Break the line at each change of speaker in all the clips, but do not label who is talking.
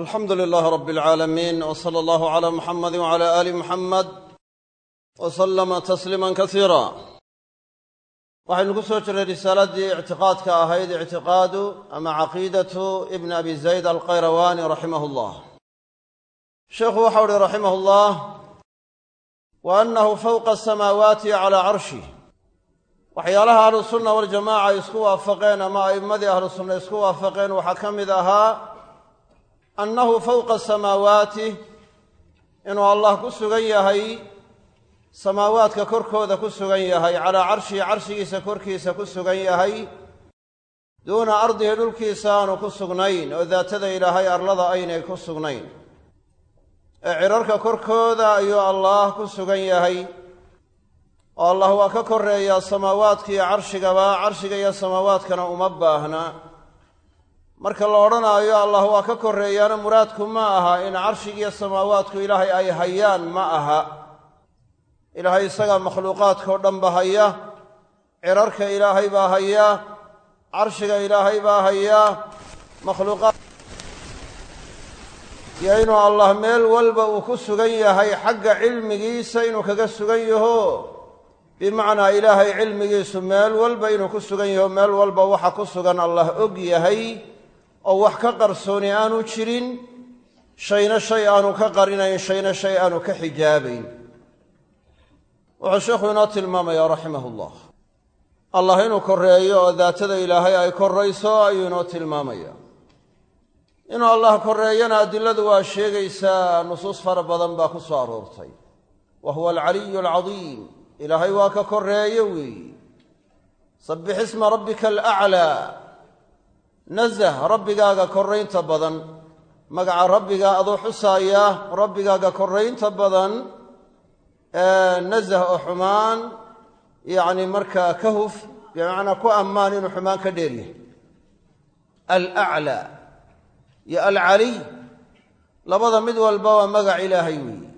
alxamdu lilaah rab alcaalamiin w sala allahu cala muxamadi wcala aali muxamed w salama tasliima kasiira waxaynu ku soo jirray risaaladii ictiqaadka ahayd ictiqaadu ama caqiidatu ibni abi zayd alqayrawaani raximah llah sheikhu waxau uhi raximah llah wa annahu fowqa asamaawaati calaa carshih waxyaalaha ahlusunna waljamaca ay isku waafaqeen ama a'immadii ahlu sunna isku waafaqeen waxaa ka mid ahaa annahu fowqa samaawaati inuu allah ku sugan yahay samaawaadka korkooda ku sugan yahay calaa carshihi carshigiisa korkiisa ku sugan yahay duuna ardihi dhulkiisa aanu ku sugnayn oo daatada ilaahay arlada aynay ku sugnayn ee cirarka korkooda ayuu allaah ku sugan yahay oo allah waa ka koreeyaa samaawaadka iyo carshigaba carshiga iyo samaawaadkana uma baahna marka la odhanaayo allah waa ka koreeyaana muraadku ma aha in carshigiiyo samaawaadku ilaahay ay hayaan ma aha. Ilaahay isagaa makhluuqaadkao dhanba haya cirarka ilaahay baa haya carshiga ilaahay baa haya makhluuqaad iyo inuu allah meel walba uu ku sugan yahay xagga cilmigiisa inuu kaga sugan yaho. Bimacnaa ilaahay cilmigiisu meel walba inuu ku sugan yaho meel walba waxa ku sugan allah og yahay oo wax ka qarsooni aanu jirin shayna shay aanu ka qarinayn shayna shay aanu ka xijaabayn. Wuxuu sheikhu inoo tilmaamayaa raximah ullah allah inuu koreeyo oo daatada ilaahay ay korayso ayuu inoo tilmaamaya inuu allah koreeyana adiladu waa sheegaysaa nusuus fara badan baa ku soo aroortay. Wa huwa alcaliyu alcadiim ilaahay waa ka koreeyo weeyi. Sabbix isma rabbika alaclaa nazah rabbigaaga koraynta badan. Magaca rabbiga aduu xusaaya rabbigaaga koraynta badan. Nazah oo xumaan yacni markaa ka huf bimacnaa ku ammaan inuu xumaan ka dheer yahay. Alaclaa iyo alcaliy labada mid walba waa magac ilaahay weeye.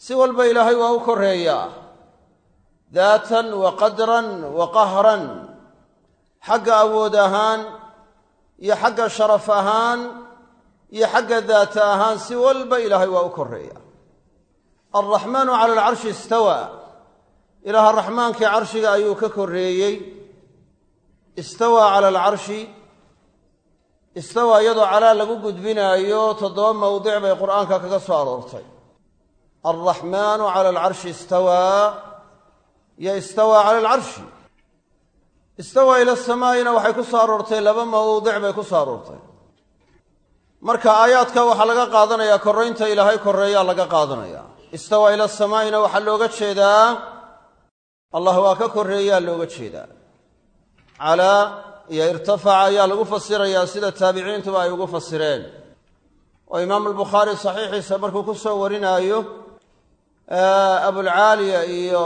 Si walba ilaahay waa u koreeyaa daatan wa qadran wa qahran. Xagga awood ahaan iyo xagga sharaf ahaan iyo xagga daata ahaan si walba ilaahay waa u koreeya alraxmaanu cala alcarshi istawaa ilaaha raxmaankii carshiga ayuu ka koreeyey istawaa cala alcarshi istawaa iyadoo calaa lagu gudbinaayo toddoba mowdic bay qur'aanka kaga soo aroortay. Alraxmaanu cala alcarshi istawaa iyo istawaa cala alcarshi istawaa ila samaa'ina waxay ku soo aroortay laba mawdic bay ku soo aroortay. Marka aayaadka waxaa laga qaadanayaa koraynta ilaahay koreeyaa laga qaadanaya. Istawaa ila samaa'ina waxaa looga jeedaa allah waa ka koreeyaa looga jeedaa. Calaa iyo irtafaca ayaa lagu fasirayaa sida taabiciintuba ay ugu fasireen. Oo imaamu albukhaari saxiixiisa markuu ku soo warinaayo abulcaaliya iyo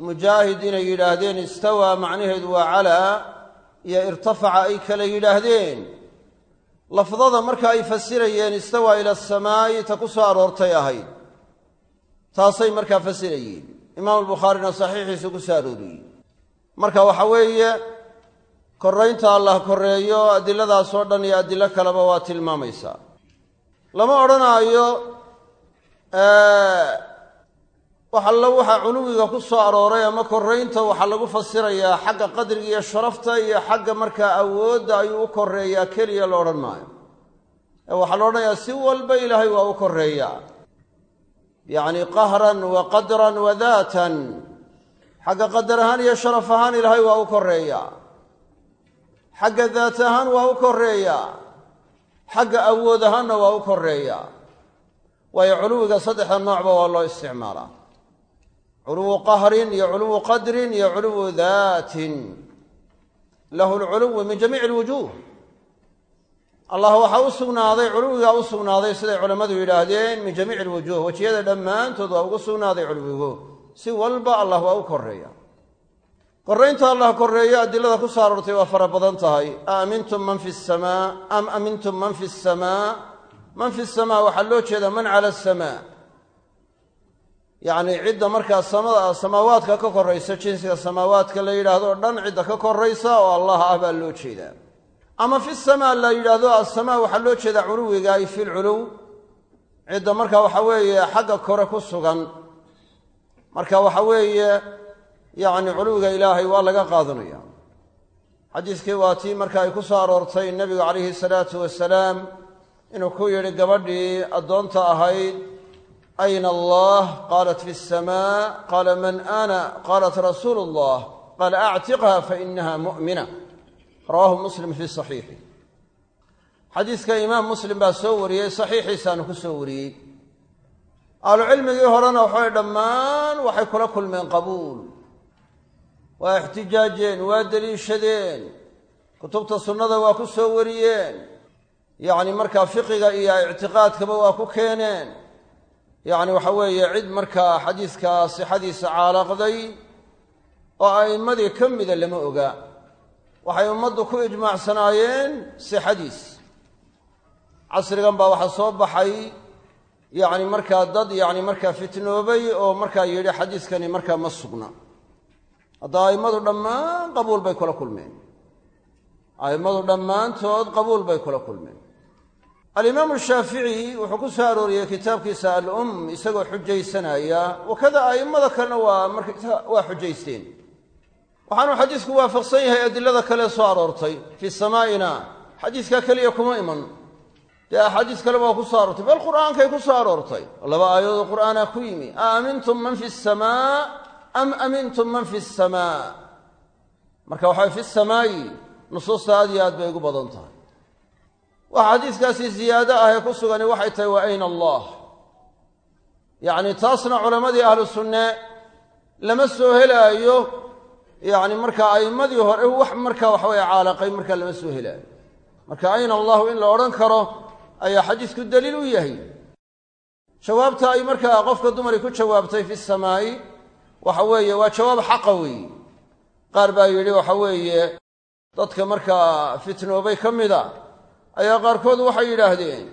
mujaahid inay yidhaahdeen istawaa macnaheedu waa calaa iyo irtafaca ay kale yidhaahdeen. Lafdada marka ay fasirayeen istawaa ila asamaa'i ta ku soo aroortay ahayd. Taasay markaa fasirayeen imaamu albukhaarina saxiixiisa ku soo arooriyey. Marka waxa weeye koraynta allah koreeyo adiladaasoo dhan iyo adilo kaleba waa tilmaamaysaa. Lama odhanaayo wax allo waxaa culuwiga ku soo arooray ama koraynta waxaa lagu fasirayaa xagga qadriga iyo sharafta iyo xagga markaa awoodda ayuu u koreeyaa keliya la odhan maayo. Ee waxaa la odhanayaa si walba ilaahay waa u koreeyaa yacni qahran wa qadran wa daatan xagga qadar ahaan iyo sharaf ahaan ilaahay waa u koreeyaa xagga daat ahaan waa u koreeyaa xagga awood ahaanna waa u koreeyaa waayo culuwiga saddexda noocba waa loo isticmaalaa culuwu qahrin iyo culuwu qadrin iyo culuwu daatin lahu lculuwu min jamiici alwujuuh allah waxaa u sugnaaday culuwigaa u sugnaaday siday culammadu yidhaahdeen min jamiici alwujuuh wejiyada dhammaantood waa ugu sugnaaday culuwigu. Si walba allah waa u koreeya koraynta allah koreeyo adilada ku soo aroortay waa fara badan tahay. A amintum man fi samaa am amintum man fi samaa? Man fi samaa waxaa loo jeedaa man cala asamaa yacni cidda markaa samada samaawaadka ka koraysa jinsiga samaawaadka la yidhaahdo o dhan cidda ka koraysa oo allah ah baa loo jeedaa. Ama fi samaa la yidhaahdo assamaa waxaa loo jeedaa culuwiga ay fi lculuw cidda marka waxa weeye xagga kore ku sugan. Marka waxa weeye yacni culuwiga ilaahay waa laga qaadanaya. Xadiiskii waa tii marka ay ku soo aroortay nebigu calayhi salaatu wasalaam inuu ku yidhi gabadhii addoonta ahayd ayna allah qaalat fi asamaa qaala man ana qaalat rasuulu allah qaala actiqha fainaha mu'mina rawaahu muslim fii saxiixi xadiiska imaam muslim baa soo wariyey saxiixiisaanu ku soo wariyey ahlucilmigii horena waxay dhammaan waxay kula kulmeen qabuul waa ixtijaajeen waa deliishadeen kutubta sunnada waa ku soo wariyeen yacni markaa fiqiga iyo ictiqaadkaba waa ku keeneen yacni waxa weeye cid markaa xadiiska sixadiisa caalaqday oo a'immadii ka mida lama oga. Waxay ummaddu ku ijmaacsanaayeen sixadiis. Casrigan baa waxaa soo baxay yacni markaa dad yacni markaa fitnoobay oo markaa yidhi xadiiskani markaa ma sugna. Hadda a'immadu dhammaan qabuul bay kula kulmeen. A'immadu dhammaantood qabuul bay kula kulmeen alimaamu shaafici wuxuu ku soo arooriyey kitaabkiisa al-um isagoo xujaysanaya. Wakada a'immada kalena waa xujaysteen. Waxaanu xadiisku waafaqsan yahay adilada kale soo aroortay fii samaa'ina. Xadiiskaa keliya kuma iman. Dee axaadiis kaleba waa ku soo aroortay bal qur'aankay ku soo aroortay. Laba aayadood qur'aanaa ku yimi. A amintum man fi samaa am amintum man fi samaa? Marka waxaa fi samaa'i nusuusta aad iyo aad bay ugu badan tahay waxa xadiiskaasi ziyaado ah ee ku sugani waxay tahay wa ayna allah. Yacni taasna culammadii ahlu sunne lama soo helaayo yacni markaa a'immadii hore wax markaa waxaweye caalaqay markaa lama soo helaayo. Marka ayna allahu in la odhan karo ayaa xadiisku daliil u yahay. Jawaabta ay markaa qofka dumari ku jawaabtay fi samaa'i waxa weeye waa jawaab xaqa weeye. Qaar baa yidhi waxa weeye dadka markaa fitnoobay ka mida ayaa qaarkood waxay yidhaahdeen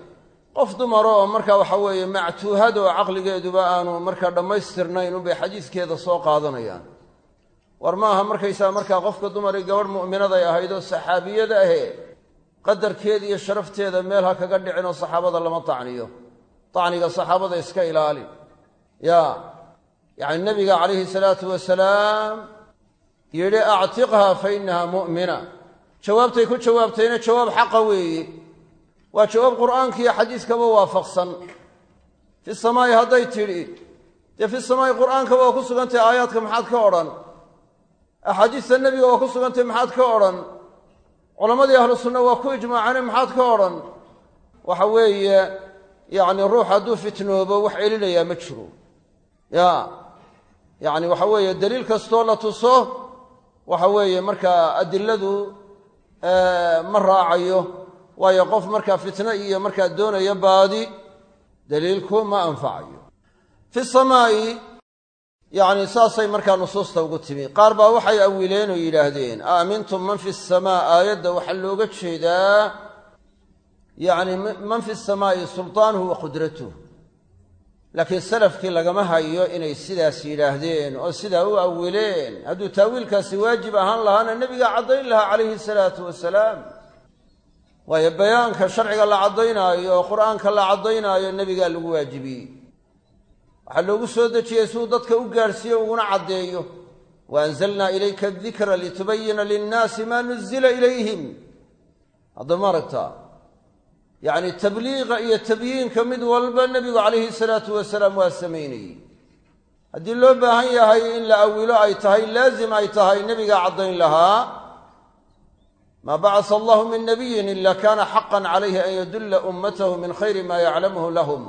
qof dumaro oo markaa waxa weeye mactuuhad oo caqligeeduba aanu markaa dhammaystirnayn unbay xadiiskeeda soo qaadanayaan. War ma aha markaysaa markaa qofka dumari gabadh mu'minaday ahayd oo saxaabiyada ahee qadarkeeda iyo sharafteeda meel ha kaga dhicin oo saxaabada lama tacniyo. Tacniga saxaabada iska ilaali ya yacni nebiga calayhi salaatu wasalaam yidhi actiqha fa innaha mu'mina jawaabtay ku jawaabtayna jawaab xaqa weeye waa jawaab qur'aanka iyo xadiiskaba waafaqsan. Fi samaa'i hadday tidhi. Dee fi samaa'i qur'aankaba waa ku sugantahy aayaadka maxaad ka odhan? Axaadiista nebiga waa ku sugantay maxaad ka odhan? Culammadii ahlu sunna waa ku ijmaacane maxaad ka odhan? Waxa weeye yacni ruux hadduu fitnoobo wax celinayaa ma jiro. Ya yacni waxa weeye daliil kastoo la tuso waxa weeye markaa adiladu ma raacayo. Waayo qof markaa fitno iyo markaa doonaya baadi daliilku ma anfacayo fi samaa'i yacni saasay markaa nusuusta ugu timi. Qaar baa waxay awileen oo yidhaahdeen aamintum man fi samaa aayadda waxaa looga jeedaa yacni man fi samaa'i sultaanuhu wa qudratuh laakiin salafkii lagama hayo inay sidaas yidhaahdeen oo sidaa u awileen. Hadduu taawiilkaasi waajib ahaan lahaana nebigaa caddayn lahaa calayhi salaatu wasalaam. Waayo bayaanka sharciga la caddaynaayo oo qur'aanka la caddaynaayo nebigaa lagu waajibiyey. Waxaa loogu soo dejiyey siduu dadka u gaadhsiiyo uguna caddeeyo wa anzalnaa ilayka adikra litubayina linnaasi maa nuzila ilayhim. Hadda ma aragtaa yacni tabliiqa iyo tabyiinka mid walba nebigu calayhi salaatu wasalaam waa samaynayey. Haddii loo baahan yahay in la awilo ay tahay laazim ay tahay nebigaa caddayn lahaa maa bacasa allahu min nabiyin ila kana xaqan calayhi an yadulla ummatahu min khayri ma yaclamuhu lahum.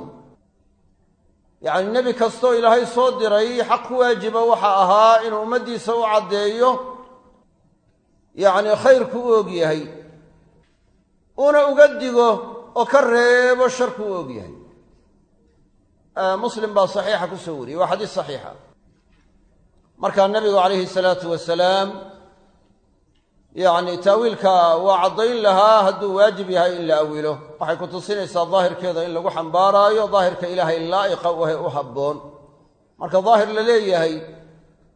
Yacni nebi kastoo ilaahay soo diray xaq ku waajiba waxa ahaa inuu ummaddiisa u caddeeyo yacni khayrku u una uga digo oo ka reebo sharku u og yahay. Muslim baa saxiixa ku soo wariyey waa xadiis saxiixa. Markaa nebigu calayhi salaatu wasalaam yacni taawiilka waa caddayn lahaa hadduu waajib yahay in la awilo. Waxay ku tusinaysaa daahirkeeda in lagu xambaaraayo daahirka ilaahay laa'iqa wahe u habboon. Marka daahir la leeyahay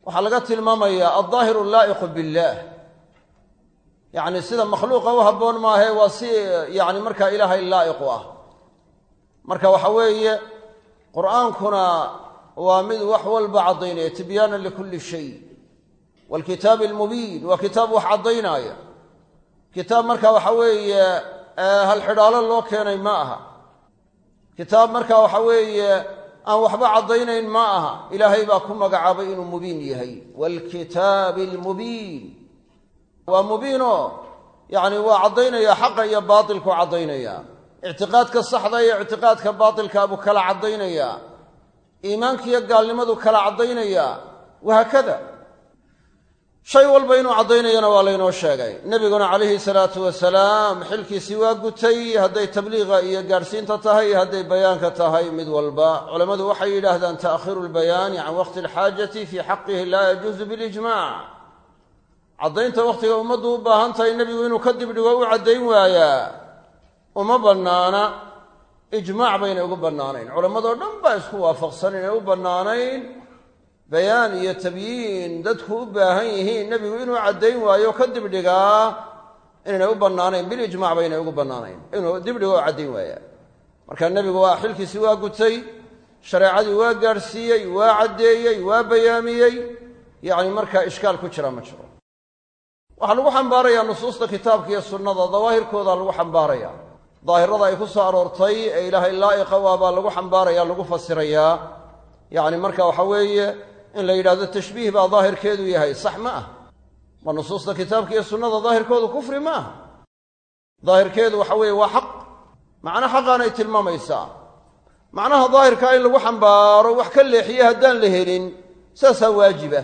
waxaa laga tilmaamayaa aldaahiru laa'iqu billaah yacni sida makhluuqa u habboon maahe waa si yacni markaa ilaahay laa'iqu ah. Marka waxa weeye qur'aankuna waa mid wax walba caddaynaya tibyaanan likulli shay. Waalkitaabi almubiin waa kitaab wax caddaynaya. Kitaab marka waxa weeye halxidhaalo loo keenay ma aha. Kitaab marka waxa weeye aan waxba caddaynayn ma aha. Ilaahay baa ku magacaabay inuu mubiin yahay. Waalkitaabi almubiin waa mubiinoo yacni waa caddaynaya xaqa iyo baatilku caddaynaya. Ictiqaadka saxda iyo ictiqaadka baatilka buu kala caddaynayaa iimaankiiyo gaalnimadu kala caddaynaya. Wahaakada shay walba inuu caddaynayana waa laynoo sheegay. Nebiguna calayhi salaatu wasalaam xilkiisii waa gutay hadday tabliiqa iyo gaadhsiinta tahay iyo hadday bayaanka tahay mid walba. Culammadu waxay yidhaahdaan ta'khiru lbayaani can waqti alxaajati fii xaqihi laa yajuusu bilijmac caddaynta wakhtiga ummaddu u baahan tahay nebigu inuu ka dibdhigo u caddayn waayaa uma bannaana ijmaac baynay ugu bannaanayn. Culammadoo dhan baa isku waafaqsan inay u bannaanayn. Bayaan iyo tabyiin dadku u baahan yihiin nebigu inuu caddayn waayo ka dibdhigaa inaynay u bannaanayn bilijmac baynay ugu bannaanayn. Inuu dibdhigo oo caddayn waayaa marka nebigu waa xilkiisii waa gutay shareecadii waa gaadhsiiyey waa caddeeyey waa bayaamiyey. Yacni markaa ishkaal ku jira ma jiro waxaa lagu xambaarayaa nusuusta kitaabka iyo sunnada dawaahirkooda lagu xambaaraya. Daahirada ay ku soo aroortay ee ilaahay laa'iqa waa baa lagu xambaaraya lagu fasirayaa yacni marka waxa weeye in la yidhahdo tashbiih baa daahirkeedu yahay sax ma ah. Ma nusuusta kitaabka iyo sunnada daahirkoodu kufri ma aha daahirkeedu waxa weeye waa xaq. Macno xaqaanay tilmaamaysaa. Macnaha daahirka in lagu xambaaro wax ka leexiye haddaan la helin saasaa waajiba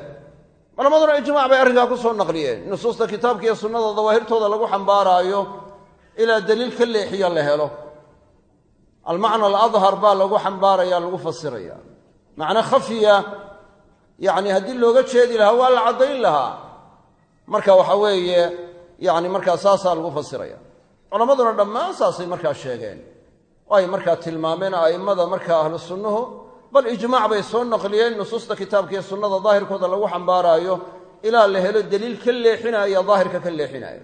culammaduna ijmac bay arrinkaa ku soo naqliyeen. Nusuusta kitaabka iyo sunnada dawaahirtooda lagu xambaaraayo ilaa daliil ka leexiyo la helo. Almacna aladhar baa lagu xambaaraya lagu fasiraya macno khafiya yacni haddii looga jeedi lahaa waa la caddayn lahaa. Marka waxa weeye yacni markaa saasaa lagu fasiraya. Culammaduna dhammaan saasay markaa sheegeen. Oo ay markaa tilmaameen a'immada markaa ahlu sunnuhu bal ijmaac bay soo naqliyeen nusuusta kitaabka iyo sunnada daahirkooda lagu xambaaraayo ilaa la helo daliil ka leexinaya daahirka ka leexinaya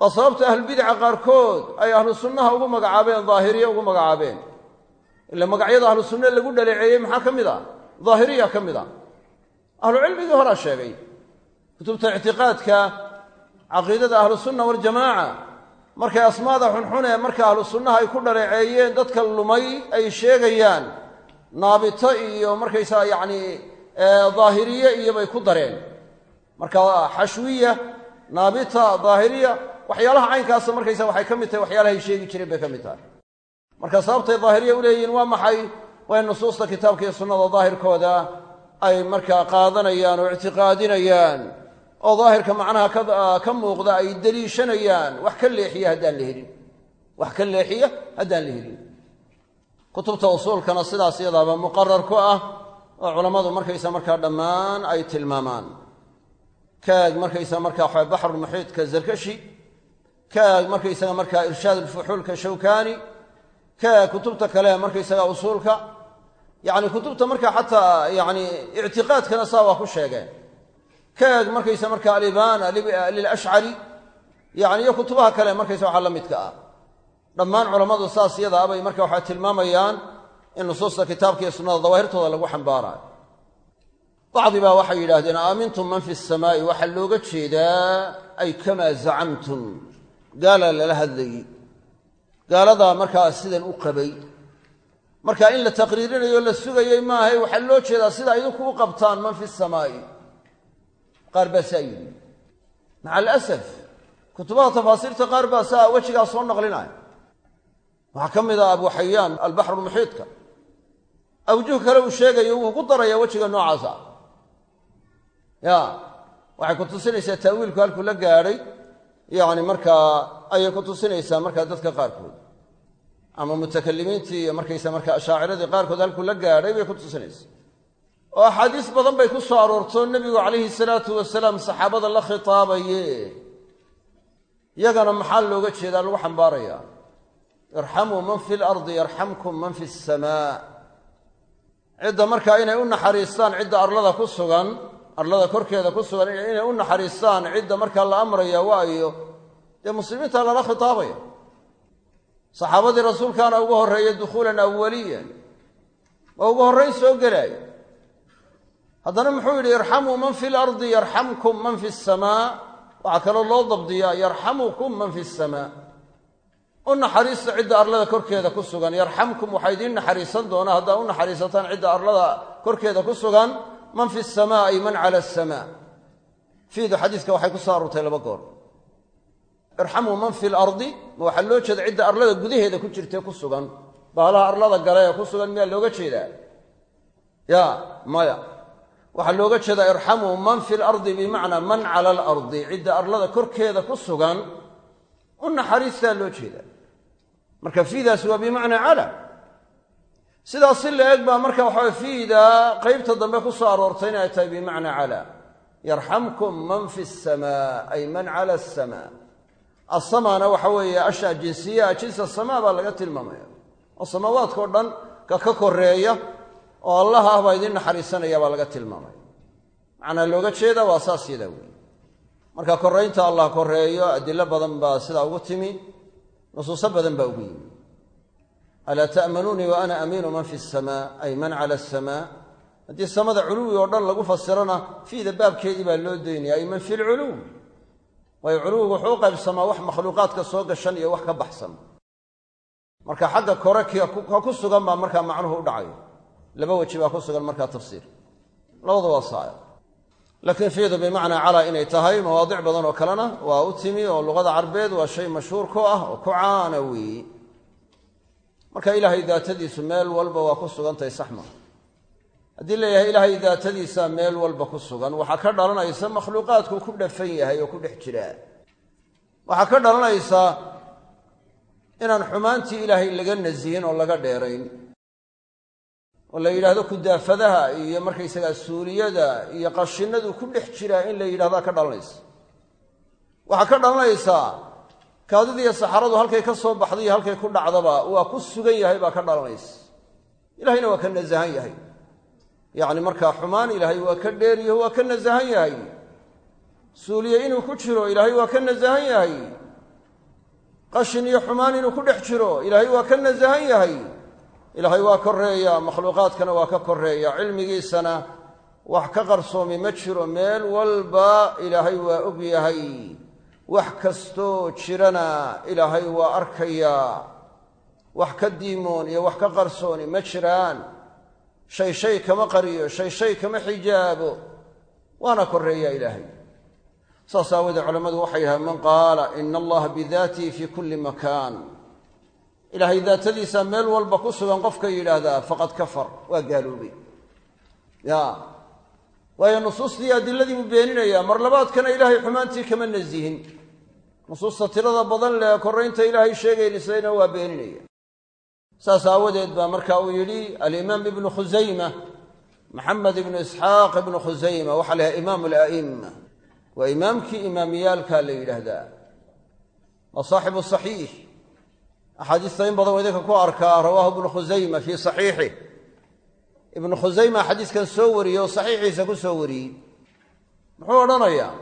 waa sababta ahlubidaca qaarkood ay ahlu sunnaha ugu magacaabeen daahiriya ugu magacaabeen. Ila magacyada ahlu sunne lagu dhaleeceeyey maxaa ka mid a? Daahiriya ka mid a. Ahlucilmigii horaa sheegay kutubta ictiqaadka caqiidada ahlu sunna waljamaaca markay asmaada xunxun ee marka ahlu sunnaha ay ku dhaleeceeyeen dadka lumay ay sheegayaan naabito iyo markaysaa yacni daahiriye iyo bay ku dareen. Marka xashwiya naabita daahiriya waxyaalaha caynkaasa markaysa waxay ka mid tahay waxyaalahay sheegi jireen bay ka mid tahay. Marka sababtay daahiriya u leeyihiin waa maxay? In nusuusta kitaabka iyo sunnada daahirkooda ay markaa qaadanayaan oo ictiqaadinayaan oo daahirka macnaha ka muuqda ay deliishanayaan wax ka leexiya haddaan la helin. Wax ka leexiya haddaan la helin kutubta usuulkana sidaas iyadaaba muqarar ku ah oo culammadu markaysa markaa dhammaan ay tilmaamaan. Kaag markaysa markaa waxa baxrulmuxiidka zarkashi. Kaag markaysaga markaa irshaad ulfuxuulka shawkaani. Kaag kutubta kale markaysaga usuulka. Yacni kutubta markaa xataa yacni ictiqaadkana saa waa ku sheegeen. Kaag markaysa markaa alibaana lilashcari yani iyo kutubaha kale markaysa waxaa la midka ah dhammaan culammadu saas yadaa bay marka waxay tilmaamayaan in nusuusta kitaabka iyo sunnada dawaahirtooda lagu xambaarayo. Bacdi baa waxay yidhaahdeen aamintum man fi samaa'i? Waxaa looga jeedaa ay kamaa zacamtum. Gaalaa lala hadlayey gaaladaa markaa sidan u qabay. Marka in la taqriirinayo la sugayey maahay waxaa loo jeedaa sida idinku u qabtaan man fi samaa'i? Qaar baa saa yidhi. Maca alasaf kutubaha tafaasiirta qaar baa saa wejigaa soo naqlinaya waxaa ka mid ah abu xayaan albaxrulmuxiidka awjuh kale uu sheegayo wuu ku daraya wejiga noocaasa ya waxay ku tusinaysaa ta'wiilku halkuu la gaadhay yacni markaa ayay ku tusinaysaa markaa dadka qaarkood. Ama mutakalimiintii iyo markaysa markaa ashaaciradii qaarkood halkuu la gaadhay bay ku tusinaysaa. Oo axaadiis badan bay ku soo aroorto nebigu calayhi salaatu wasalaam saxaabada la khitaabaye yagana maxaa looga jeedaa lagu xambaaraya irxamuu man fi lardi yarxamkum man fi asamaa cidda markaa inay u naxariistaan cidda arlada ku sugan arlada korkeeda ku sugan inay u naxariistaan cidda markaa la amraya waayo dee muslimiinta lala khitaabaya. Saxaabadii rasuulkaana ugu horreeya dukhuulan awaliyan waa ugu horrayn soo gelaya haddana muxuu yidhi irxamuu man fi lardi yarxamkum man fi samaa. Waxaa kaloo loo dabdiyaa yarxamukum man fi samaa u naxariista cidda arlada korkeeda ku sugan. Yarxamkum waxaa idiin naxariisan doonaa haddaa u naxariisataan cidda arlada korkeeda ku sugan. Man fi samaa man cala asamaa fiidu xadiiska waxay ku soo aroortay laba goor. Irxamuu man fi lardi ma waxaa loo jeeda cidda arlada gudaheeda ku jirtee ku sugan. Baalaha arlada gale ee ku sugan miyaa looga jeedaa? Ya maya. Waxaa looga jeedaa irxamuu man fi lardi bimacnaa man cala alardi cidda arlada korkeeda ku sugan u naxariistaa loo jeedaa. Marka fiidaasi waa bimacnaa cala. Sidaas si la eg baa marka waxaa fiida qeybta dambe ku soo aroortay inay tahay bimacnaa cala. Yarxamkum man fi samaa ay man cala asamaa asamaana waxa weeye asha jinsiyaa jinsa samaa baa laga tilmaamaya. Oo samaawaadkao dhan ka ka koreeya oo allah ah baa idiin naxariisanaya baa laga tilmaamaya. Macnaa looga jeeda waa saas yadaa weyi marka koraynta allah koreeyo adilo badan baa sidaa ugu timi nusuuso badan baa ugu yimi. Alaa ta'manuunii wa ana amiinu man fi samaa ay man cala asamaa haddii samada culuwi oo dhan lagu fasirona fiida baabkeedii baa loo daynaya ay man fi lculuw waayo culuwigu wuxuu qaybsamaa wax makhluuqaadka soo gashan iyo wax ka baxsan. Marka xagga kore ka ku sugan baa markaa macnuhu u dhacayo. Laba weji baa ku sugan markaa tafsiir. Labadu waa laakiin fiidu bimacnaa calaa inay tahay mawaadic badan oo kalena waa u timi oo luqada carbeed waa shay mashhuur ku ah oo ku caana weeyi. Marka ilaahay daatadiisu meel walba waa ku sugantahay saxma. Haddii leeyahay ilaahay daatadiisa meel walba ku sugan waxaa ka dhalanaysa makhluuqaadku ku dhafan yahay oo ku dhex jiraa waxaa ka dhalanaysa inaan xumaantii ilaahay laga nasihin oo laga dheerayn oo la yidhaahdo kudaafadaha iyo markaysagaa suuliyada iyo qashinadu ku dhex jiraa in la yidhahdaa ka dhalanaysa. Waxaa ka dhalanaysaa kaadidiiyo saxaradu halkay ka soo baxday iyo halkay ku dhacdaba waa ku sugan yahay baa ka dhalanaysa. Ilahayna waa ka nasahan yahay. Yacni markaa xumaan ilaahay waa ka dheeriyo waa ka nasahan yahay. Suuliye inuu ku jiro ilaahay waa ka nasahan yahay. Qashin iyo xumaan inuu ku dhex jiro ilaahay waa ka nasahan yahay ilaahay waa koreeya makhluuqaadkana waa ka koreeya cilmigiisana wax ka qarsoomi ma jiro meel walba ilaahay waa og yahay. Wax kastoo jirana ilaahay waa arkayaa. Wax ka diimoon iyo wax ka qarsooni ma jiraan. Shay shay kama qariyo shay shay kama xijaabo. Waana koreeyaa ilaahay. Saas aawoodee culammadu waxay yidhahdeen man qaala ina allaha bidaatihi fii kulli makaan ilaahay daatadiisa meel walba ku sugan qofka yidhaahdaa faqad kafar. Waa gaaloobay. Ya. Waayo nusuustii adiladii buu beeninayaa mar labaadkana ilaahay xumaantii kama nasihin nusuusta tirada badan leh koraynta ilaahay sheegaysayna waa beeninaya. Saas aawadeed baa marka uu yidhi alimaam ibnu khusayma maxamed ibnu isxaaq ibnu khusayma waxaa la yhaha imaam ala'ima waa imaamkii imaamiyaalka la yidhaahdaa. Waa saaxibu saxiix axaadiista in badan idinka ku arkaa rawaahu ibnu khusayma fii saxiixih ibnu khusayma xadiiskan soo wariyey oo saxiixiisa ku soo wariyey. Muxuu odhanayaa?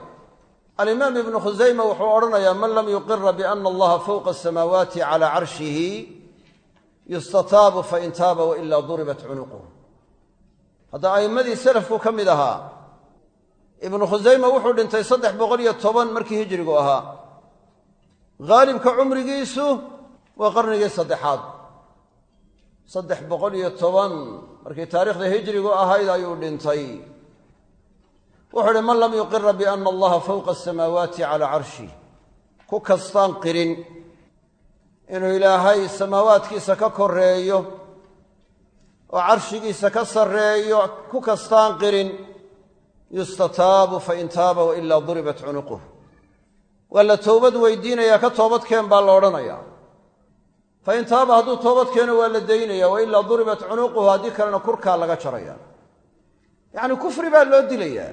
Alimaam ibnu khusayma wuxuu odhanayaa man lam yuqira biana allaha fowqa asamaawaati calaa carshihi yustataabu fain taaba wailaa duribat cunuquh hadda a'immadii salafku ka mid ahaa ibnu khusayma wuxuu dhintay saddex boqol iyo toban markii hijirigu ahaa. Haalibka cumrigiisu waa qarnigii saddexaad. Saddex boqol iyo toban. Markii taariikhda hijrigu ahayd ayuu dhintay. Wuxuu uhi man lam yuqira biana allaha fowqa asamaawaati calaa carshih ku kastaan qirin. Inuu ilaahay samaawaadkiisa ka koreeyo oo carshigiisa ka sarreeyo ku kastaan qirin. Yustataabu fain taaba wailaa duribat cunuquh waa la toobad weydiinayaa ka toobadkeen baa la odhanayaa fain taaba hadduu toobad keeno waa la daynaya wailaa duribat cunuquhu haddii kalena kurkaa laga jaraya yacni kufri baa loo dilayaa.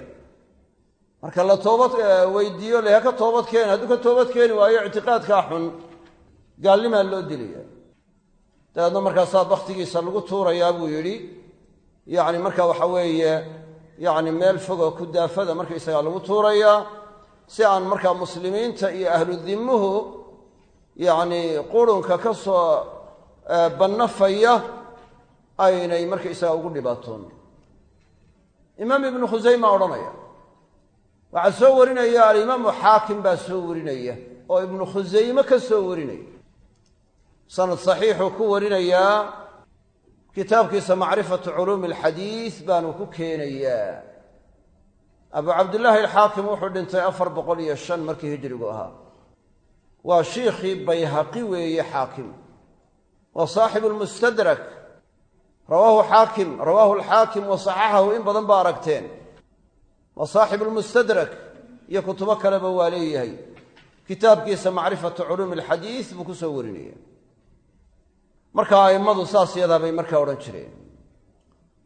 Marka la toobad weydiiyo leha ka toobad keena hadduu ka toobad keeni waayo ictiqaadkaa xun gaalnimaa loo dilaya dabeedna markaasaa bakhtigiisa lagu tuurayaa buu yidhi yacni marka waxa weeye yacni meel fogoo kudaafada markaysagaa lagu tuurayaa si aan markaa muslimiinta iyo ahlu dimmuhu yacni qurunka ka soo bannafaya aynay markaysaga ugu dhibaatoon imaam ibnu khusayma odhanaya. Waxaa soo warinaya alimaamu xaakim baa soo warinaya oo ibnu khusayme ka soo warinaya. Sanad saxiixuu ku warinayaa kitaabkiisa macrifatu culuumi alxadiid baanu ku keenayaa abu cabdillaahi alxaakim wuxuu dhintay afar boqol iyo shan markii hijrigu ahaa waa shiikhii bayhaqi weeye xaakim. Waa saaxibu lmustadrak rawaahu xaakim rawaahu alxaakim wa saxaxahu in badan baa aragteen. Waa saaxibu lmustadrak iyo kutubo kaleba waa leeyahay. Kitaabkiisa macrifatu culuumi alxadiid buu ku soo warinaya. Marka a'immadu saas yadaa bay markaa odhan jireen.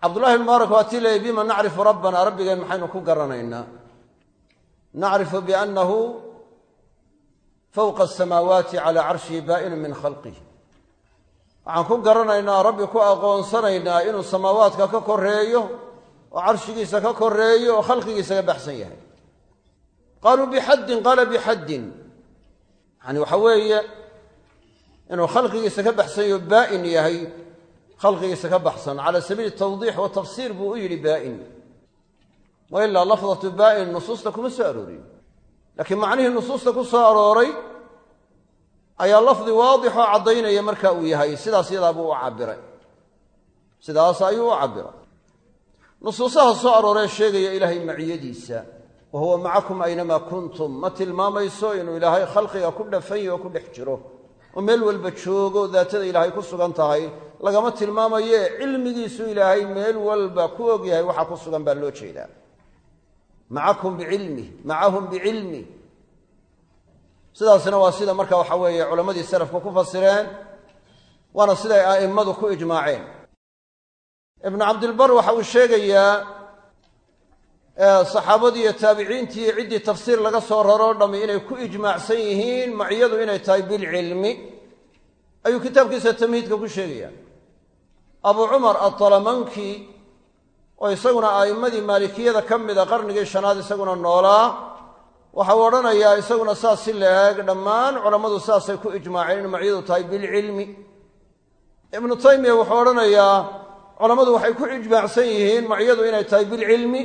Cabdullahi mubaarak waa tii leeyay bima nacrifu rabbana? Rabbigeen maxaynu ku garanaynaa. Nacrifu biannahu fowqa asamaawaati calaa carshihi baa'inu min khalqih waxaan ku garanaynaa rabbi ku aqoonsanaynaa inuu samaawaadka ka koreeyo oo carshigiisa ka koreeyo oo khalqigiisa ka baxsan yahay qaaluu bixaddin qaala bixaddin yani waxa weeye inuu khalqigiisa ka baxsan yaho baa'in yahay khalqigiisa ka baxsan cala sabiili tawdiix wa tafsiir buu u yidhi baa'in wa ilaa lafdatu baa'in nusuusta kuma soo aroorin laakiin macnihii nusuusta ku soo arooray ayaa lafdi waadixoo caddaynaya marka uu yahay. Sidaas yadaabuu u cabiray sidaas ayuu u cabiray nusuusaha soo arooree sheegaya ilaahay maciyadiisa wa huwa macakum aynamaa kuntum. Ma tilmaamayso inuu ilaahay khalqiga ku dhafan yahi oo ku dhex jiro. Oo meel walba joogo daatada ilaahay ku sugan tahay. Lagama tilmaamaye cilmigiisu ilaahay meel walba ku og yahay waxa ku sugan baa loo jeedaa macakum bicilmih macahum bicilmih sidaasna waa sida marka waxa weeye culammadii salafku ku fasireen waana siday a'immadu ku ijmaaceen. Ibnu cabdilbar waxa uu sheegayaa saxaabadii iyo taabiciintii ciddii tafsiir laga soo raroo dhammi inay ku ijmaacsan yihiin maciyadu inay tahay bilcilmi ayuu kitaabkiisa tamhiidka ku sheegayaa. Abu cumar atalamanki oo isaguna a'immadii maalikiyada ka mida qarnigii shanaad isaguna noolaa waxa uu odhanayaa isaguna saas si la-eeg dhammaan culammadu saasay ku ijmaaceen in maciyadu tahay bilcilmi ibnu taymiya wuxuu odhanayaa culammadu waxay ku ijmaacsan yihiin maciyadu inay tahay bilcilmi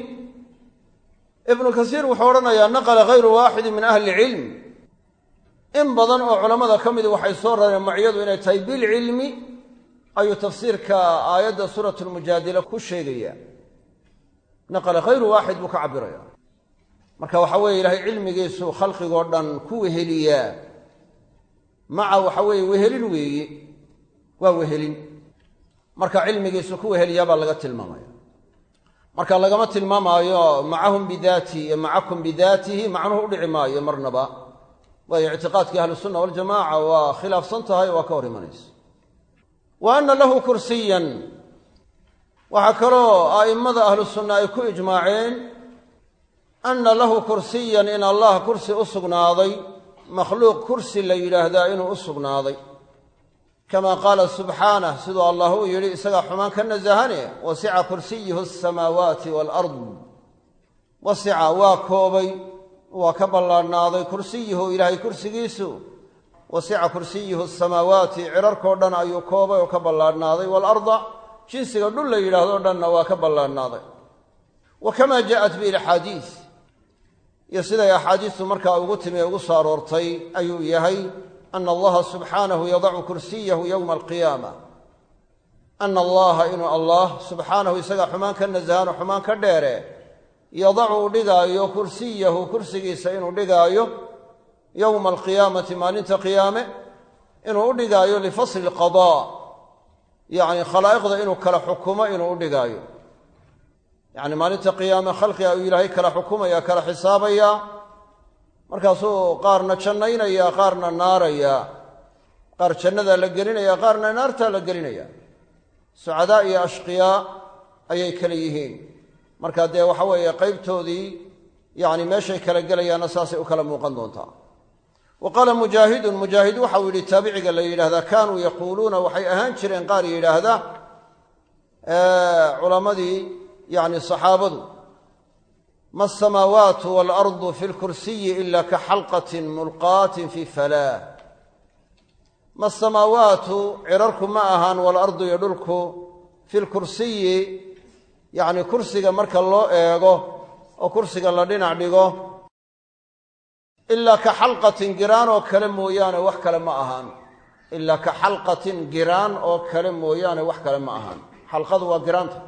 ibnu kasiir wuxuu odhanayaa naqala hayru waaxidin min ahli cilm. In badan oo culammada ka midi waxay soo rareen maciyadu inay tahay bilcilmi ayuu tafsiirka aayadda suurat lmujaadila ku sheegaya naqala hayru waaxid buu ka cabiraya marka waxa weeye ilaahay cilmigiisu khalqigoo dhan ku weheliyaa. Maca waxa weeye wehelin weeye waa wehelin. Marka cilmigiisu ku weheliyaa baa laga tilmaamaya. Marka lagama tilmaamaayo macahum bidaatihi iyo macakum bidaatihi macnuhu udhici maayo marnaba. Waayo ictiqaadkii ahlusunna waljamaca waa khilaafsan tahay waa ka hor imanaysa. Wa waxaa kaloo a'immada ahlu sunna ay ku ijmaaceen ana lahu kursiyan in allah kursi u sugnaaday makhluuq kursi la yidhaahdaa inuu u sugnaaday. Kama qaala subxaanah siduu allah uu yidhi isagaa xumaan ka nasahane wasica kursiyuhu asamaawaati waalard wasica waa koobay waa ka ballaadhnaaday kursiyuhu ilaahay kursigiisu. Wasica kursiyuhu asamaawaati cirarkao dhan ayuu koobay oo ka ballaadhnaaday waalarda jinsiga dhul la yidhaahdo dhanna waa ka ballaadhnaaday wa kama jaءat bilaxaadiis iyo siday axaadiistu markaa ugu timi ee ugu soo aroortay ayuu yahay ana allaha subxaanahu yadacu kursiyahu yowma alqiyaama. Ana allaha inuu allah subxaanahu isagaa xumaan ka nasahaano xumaan ka dheere yadacu u dhigaayo kursiyahu kursigiisa inuu dhigaayo yowma alqiyaamati maalinta qiyaame inuu u dhigaayo lifasli lqadaa yacni khalaa'iqda inuu kala xukumo inuu u dhigaayo. Yacni maalinta qiyaame khalqiga uu ilaahay kala xukumaya kala xisaabaya markaasuu qaarna jannaynaya qaarna naaraya. Qaar jannadaa la gelinaya qaarna naartaa la gelinaya. Sucadaa iyo ashqiyaa ayay kala yihiin. Marka dee waxa weeye qaybtoodii yacni meeshay kala gelayaanna saasay u kala muuqan doontaa wa qaala mujaahidun mujaahid waxau yidhi taabiciga la yidhahdaa kaanuu yaquuluuna waxay ahaan jireen qaar yidhaahda culammadii yacni saxaabadu ma asamaawaatu waalardu fi lkursiyi ila ka xalqatin mulqaatin fi falaa. Ma asamaawaatu cirarku ma ahaan waalardu iyo dhulku fi lkursiyi yacni kursiga marka loo eego oo kursiga la dhinac dhigo ilaa ka xalqatin giraan oo kale mooyaane wax kale ma ahaan. Ilaa ka xalqatin giraan oo kale mooyaane wax kale ma ahaan. Xalqadu waa giraanta.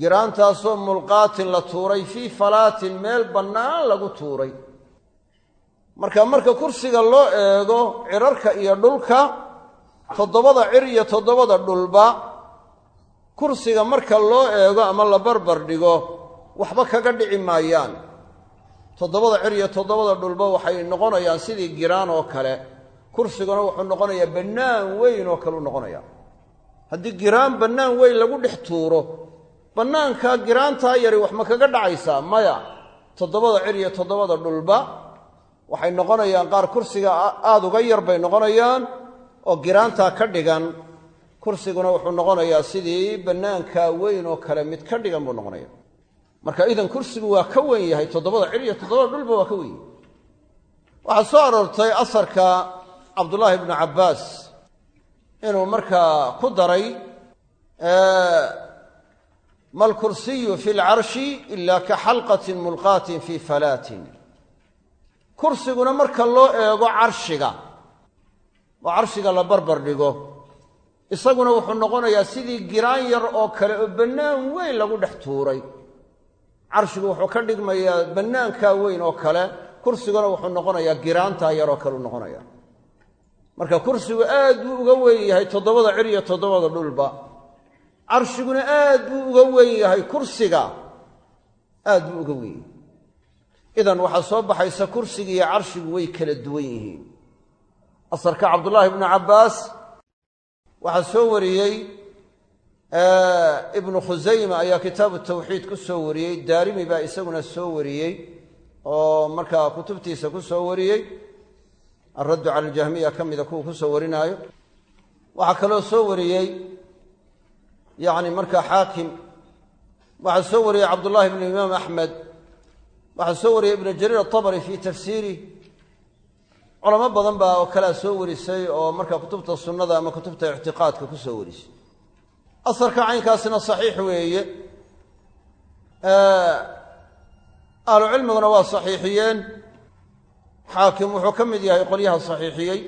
Giraantaasoo mulqaatin la tuuray fii falaatin meel bannaan lagu tuuray. Marka marka kursiga loo eego cirarka iyo dhulka toddobada cir iyo toddobada dhulba kursiga marka loo eego ama la barbar dhigo waxba kaga dhici maayaan toddobada cir iyo toddobada dhulba waxay noqonayaan sidii giraan oo kale. Kursiguna wuxuu noqonayaa bannaan weyn oo kaleu noqonaya haddii giraan bannaan weyn lagu dhex tuuro bannaankaa giraantaa yari wax ma kaga dhacaysaa? Maya. Toddobada cir iyo toddobada dhulba waxay noqonayaan qaar kursiga aada uga yar bay noqonayaan oo giraantaa ka dhigan. Kursiguna wuxuu noqonayaa sidii bannaankaa weyn oo kale mid ka dhigan buu noqonaya marka idan kursigu waa ka wen yahay toddobada cir iyo toddobada dhulba waa ka wen yahay. Waxaa soo aroortay asarka cabdullaahi bnu cabbaas inuu markaa ku daray ma lkursiyu fi lcarshi ila ka xalqatin mulqaatin fi falaatin. Kursiguna marka loo eego carshiga oo carshiga la barbar dhigo isaguna wuxuu noqonayaa sidii giraan yar oo kale oo bannaan weyn lagu dhex tuuray carshigu wuxuu ka dhigmayaa bannaankaa weyn oo kale kursiguna wuxuu noqonayaa giraantaa yar oo kale u noqonaya. Marka kursigu aad buu uga weyn yahay toddobada cir iyo toddobada dhulba. Carshiguna aad buu uga weyn yahay kursiga. Aad buu uga weyn idan waxaa soo baxaysa kursiga iyo carshigu way kala duwan yihiin. Asarka cabdullaahi bnu cabbaas waxaa soo wariyey ibnu khusayma ayaa kitaabu tawxiid ku soo wariyey. Daarimi baa isaguna soo wariyey oo markaa kutubtiisa ku soo wariyey. Alraddu cala aljahmiya ka mida kuwa ku soo warinaayo. Waxaa kaloo soo wariyey yacni markaa xaakim. Waxaa soo wariyey cabdullahi bnu imaam axmed. Waxaa soo wariyey ibnu jariir atabari fii tafsiirih culamo badan baa oo kalea soo warisay oo markaa kutubta sunnada ama kutubta ictiqaadka ku soo warisay asarka caynkaasina saxiix weeye. Ahlucilmiguna waa saxiixiyeen. Xaakim wuxuu ka mid yahay qolyaha saxiixiyey.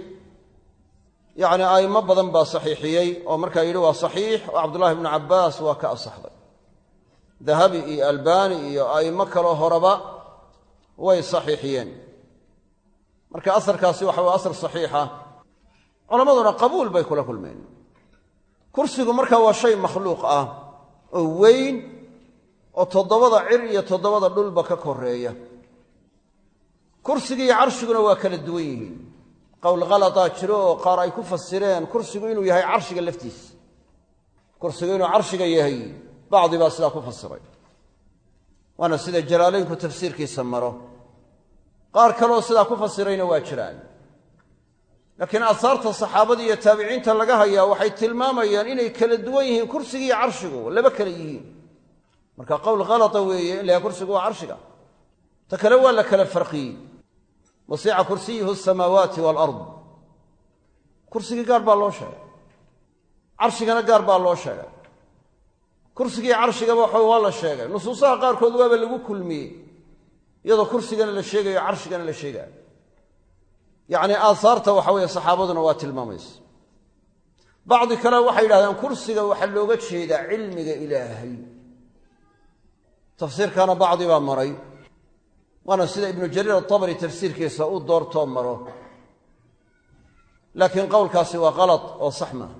Yacni a'imo badan baa saxiixiyey oo markaa yidhi waa saxiix. Oo cabdullahi bnu cabbaas waa ka asaxday dahabi iyo albani iyo a'imo kaloo horeba way saxiixiyeen. Marka asarkaasi waxa waa asar saxiixa. Culammaduna qabuul bay kula kulmeen kursigu marka waa shay makhluuq ah oo weyn oo toddobada cir iyo toddobada dhulba ka koreeya kursiga iyo carshiguna waa kala duwan yihiin. Qowl khalataa jiro oo qaar ay ku fasireen kursigu inuu yahay carshiga laftiisa kursigu inuu carshiga yahay bacdi baa sidaa ku fasiray. Waana sida jalaalaynku tafsiirkiisa maro. Qaar kaleoo sidaa ku fasirayna waa jiraan laakiin aahaarta saxaabada iyo taabiciinta laga hayaa waxay tilmaamayaan inay kala duwan yihiin kursiga iyo carshigu. Laba kale yihiin. Marka qowl khalata weeye in layahay kursigu waa carshiga. Ta kale waa la kala farqiyey. Wasica kursiyuhu asamaawaati walard. Kursigii gaar baa loo sheegay. Carshigana gaar baa loo sheegay. Kursigii carshigaba waxa waa la sheegay. Nusuusaha qaarkood waaba lagu kulmiyey. Iyadoo kursigana la sheegayo carshigana la sheegayo yacni aahaarta waxa weeye saxaabaduna waa tilmaamaysa. Bacdi kale waxay yidhahdeen kursiga waxaa looga jeedaa cilmiga ilaahay. Tafsiirkana bacdi baa maray. Waana sida ibnu jariir atabari tafsiirkiisa u doortoo maro. Laakiin qowlkaasi waa kalad oo sax maaha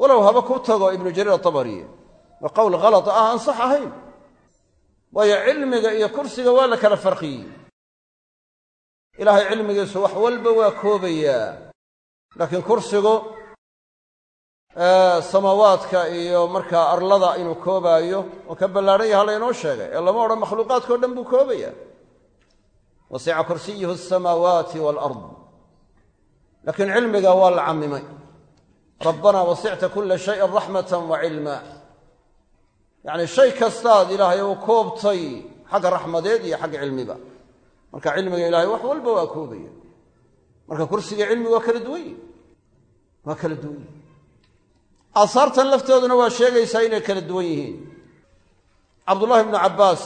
walow haba ku tago ibnu jariir atabari waa qowl kalad ah aan sax ahayn. Waayo cilmiga iyo kursiga waa la kala farqiyey ilaahay cilmigiisu wax walba waa koobayaa. Laakiin kursigu samaawaadka iyo markaa arlada inuu koobaayo oo ka ballaadhan yaha laynoo sheegay ee lama odhan makhluuqaadkao dhan buu koobaya wasica kursiyuhu asamaawaati walard. Laakiin cilmiga waa la cammimay. Rabbanaa wasicta kula shayin raxmata wa cilma. Yacni shay kastaad ilaahay u koobtay xagga raxmadeed iyo xagga cilmiba marka cilmiga ilaahay wax walba waa koobaya. Marka kursiga cilmiga waa kala duwan yihi waa kala duwan yihi aasaartan laftooduna waa sheegaysaa inay kala duwan yihiin. Cabdullahi bnu cabbaas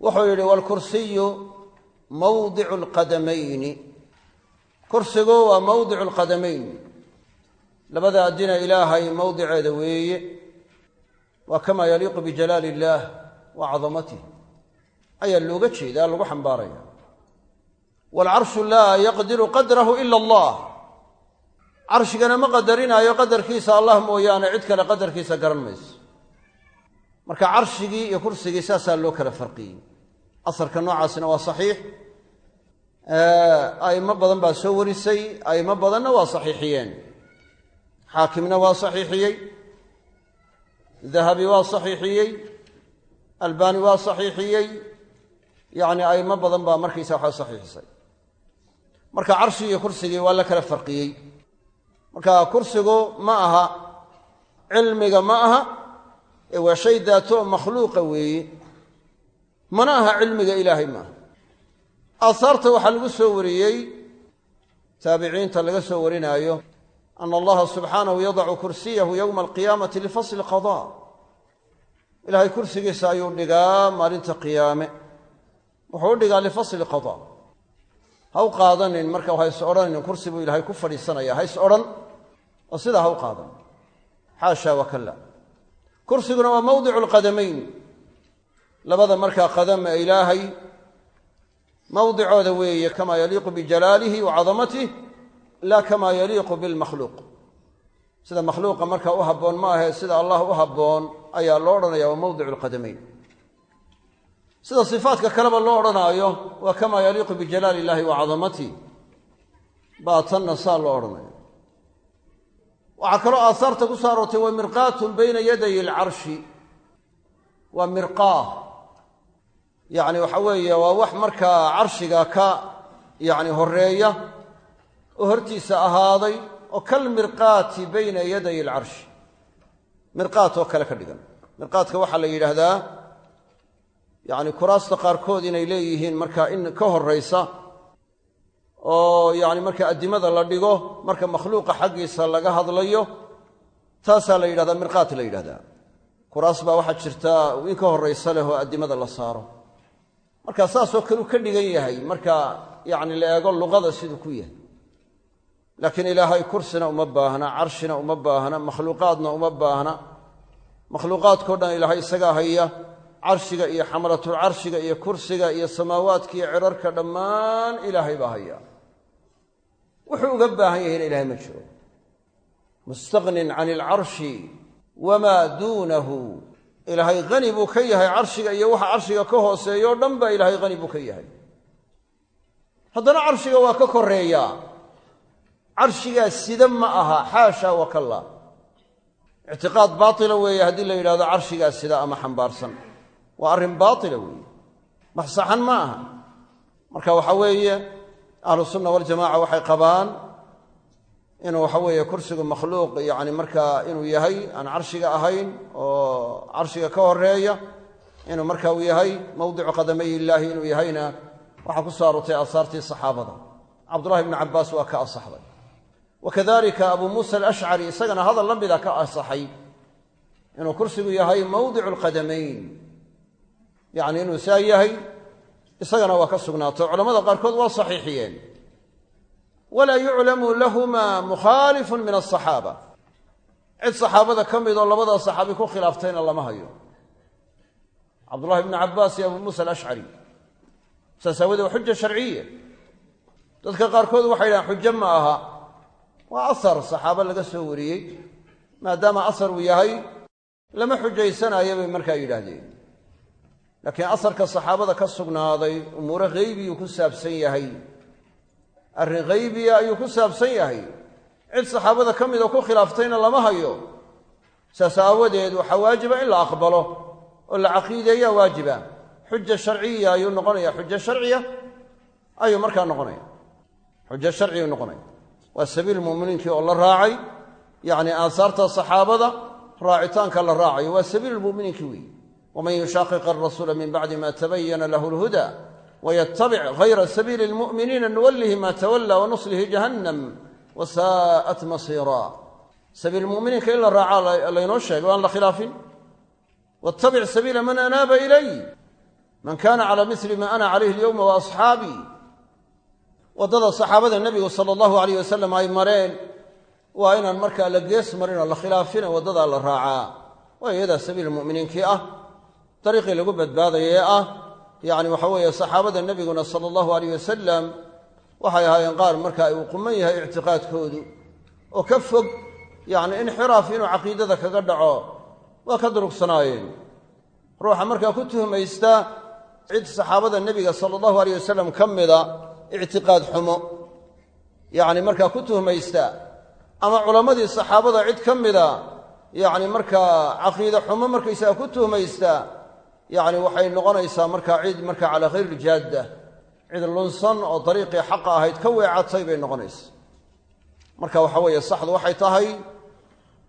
wuxuu yidhi waalkursiyu mawdicu alqadamayni kursigu waa mawdicu alqadamayn labada addina ilaahay mawdiceeda weeye. Waa kamaa yaliiqu bijalaali illaah wa cadamatih ayaa looga jeedaa lagu xambaaraya. Waalcarshu laa yaqdiru qadrahu ila allah. Carshigana ma qadarinaayo qadarkiisa allah mooyaane cid kale qadarkiisa garan mayso. Marka carshigii iyo kursigii saasaa loo kala farqiyey. Asarka noocaasina waa saxiix. A'imo badan baa soo warisay a'imo badanna waa saxiixiyeen. Xaakimna waa saxiixiyey. Dahabi waa saxiixiyey. Albani waa saxiixiyey yacni a'imo badan baa markiisa waxaa saxiixisay. Marka carshigii iyo kursigii waa la kala farqiyey. Marka kursigu ma aha cilmiga ma aha ee waa shay daato makhluuqa weeye. Mana aha cilmiga ilaahay maaha aahaarta waxaa lagu soo wariyey taabiciinta laga soo warinaayo ana allaha subxaanahu yadacu kursiyahu yowma alqiyaamati lifasli qada. Ilaahay kursigiisa ayuu dhigaa maalinta qiyaame wuxuu u dhigaa lifasli qada. Ha u qaadanin marka ha is odhananin kursi buu ilaahay ku fadhiisanaya. Ha is odhan oo sidaa ha u qaadan. Xaasha wakalla kursiguna waa mawdicu alqadamayn labada markaa qadama ilaahay mawdicooda weeye kamaa yaliiqu bijalaalihi wa cadamatih laa kamaa yaliiqu bilmakhluuq sida makhluuqa markaa u habboon ma ahe sida allah u habboon ayaa loo odhanaya waa mawdicu alqadamayn sida sifaatka kaleba loo odhanaayo waa kamaa yaliiqu bijalaali illahi wa cadamatih baa tanna saa loo odhanaya waxaa kaloo aahaarta ku soo aroortay wa mirqaatun bayna yaday alcarshi. Waa mirqaah yacni waxa weeye waa wax markaa carshiga ka yacni horreeya oo hortiisa ahaaday oo kal mirqaati bayna yaday alcarshi. Mirqaat oo kale ka dhigan. Mirqaatka waxaa la yidhaahdaa yacni kuraasta qaarkood inay leeyihiin markaa in ka horraysa oo yacni marka addimada la dhigo marka makhluuqa xaggiisa laga hadlayo taasaa la yidhahdaa mirqaat la yidhahdaa. Kuraas baa waxaa jirta in ka horraysa leh oo addimada la saaro. Marka saasoo kale u ka dhigan yahay marka yacni la eego luqada siduu ku yahay. Laakiin ilaahay kursina uma baahna carshina uma baahna makhluuqaadna uma baahna. Makhluuqaadkao dhan ilaahay isagaa haya carshiga iyo xamalatul carshiga iyo kursiga iyo samaawaadka iyo cirarka dhammaan ilaahay baa haya wuxuu uga baahan yahayna ilahay ma jiro. Mustaqnin can ilcarshi wamaa duunahu. Ilaahay hani buu ka yahay carshiga iyo waxa carshiga ka hooseeyo o dhan baa ilaahay hani buu ka yahay. Haddana carshiga waa ka koreeyaa carshigaa sida ma aha xaasha wakalla ictiqaad baatila weeye haddii la yidhahdo carshigaa sida ama xambaarsan waa arrin baatila weeye. Wax saxan ma aha. Marka waxa weeye ahlu sunna waljamaca waxay qabaan inuu waxa weeye kursigu makhluuq yacni markaa inuu yahay aan carshiga ahayn oo carshiga ka horreeya inuu marka uu yahay mawdicu qadamay illaahi inuu yahayna waxaa ku soo aroortay aasaartii saxaabada. Cabdullahi bnu cabbaas waa ka asaxday wakadalika abuu muusa alashcari isagana hadal la mida ka asaxay inuu kursigu yahay mawdicu alqadamayn yacni inuu saa yahay isagana waa ka sugnaato. Culamada qaarkood waa saxiixiyeen. Walaa yuclamu lahuma mukhaalifun min asaxaaba cid saxaabada ka midoo labadaa saxaabi ku khilaaftayna lama hayo. Cabdullahi bnu cabbaas iyo abuu muusa alashcari saas aawadee waa xuja sharciya dadka qaarkood waxay yidhahaan xujo ma aha. Waa asar saxaabo laga soo wariyey. Maadaama asar uu yahay lama xujaysanayo bay markaa yidhaahdeen laakiin asarka saxaabada ka sugnaaday umuuro haybiyuu ku saabsan yahay. Arrin haybiya ayuu ku saabsan yahay. Cid saxaabada ka mida ku khilaaftayna lama hayo. Saas aawadeed waxaa waajiba in la aqbalo oo la caqiideeyaa waajiba. Xuja sharciya ayuu noqonaya xujo sharciya ayuu markaa noqonaya xujo sharciyuu noqonaya waa sabiil muminiinkii oo la raacay yacni aasaarta saxaabada raacitaanka la raacayo. Waa sabiilulmu'miniinki weeye waman yushaaqiq arasuula min bacdi ma tabayana lahu lhuda waytabic hayra sabiili lmu'miniina nuwallihi ma tawalla wanuslihi jahannam wasaa'at masiira sabiilmuminiinka in la raacaa laynoo sheegay o aan la khilaafin wattabic sabiila man anaaba ilay man kana cala mili ma ana calayhi alyowma wa asxaabii waddada saxaabada nebigu sala allahu alayh wasalam ay mareen waa inaan markaa la gees marin oo la khilaafina waddadaa la raacaa waa iyadaa sabiil muminiinkii ah dariiqii lagu badbaadaya ee ah yacni waxa weeye saxaabada nebiguna sala allahu alayh wasalam waxay ahaayeen qaar marka uu quman yahay ictiqaadkoodu. Oo ka fog yacni inxiraaf inuu caqiidada kaga dhaco waa ka durugsanaayeen ruuxa markaa ku tuhmaysta cid saxaabada nebiga sala allahu alayh wasalam ka mida ictiqaad xumo. Yacni markaa ku tuhmaysta ama culammadii saxaabada cid ka mida yacni markaa caqiide xumo markaysaga ku tuhmaysta yacni waxay noqonaysaa markaa cid markaa calaa khayri iljaadda cid lunsan oo dariiqii xaqa ahayd ka weecatay bay noqonaysa marka waxa weeye saxdu waxay tahay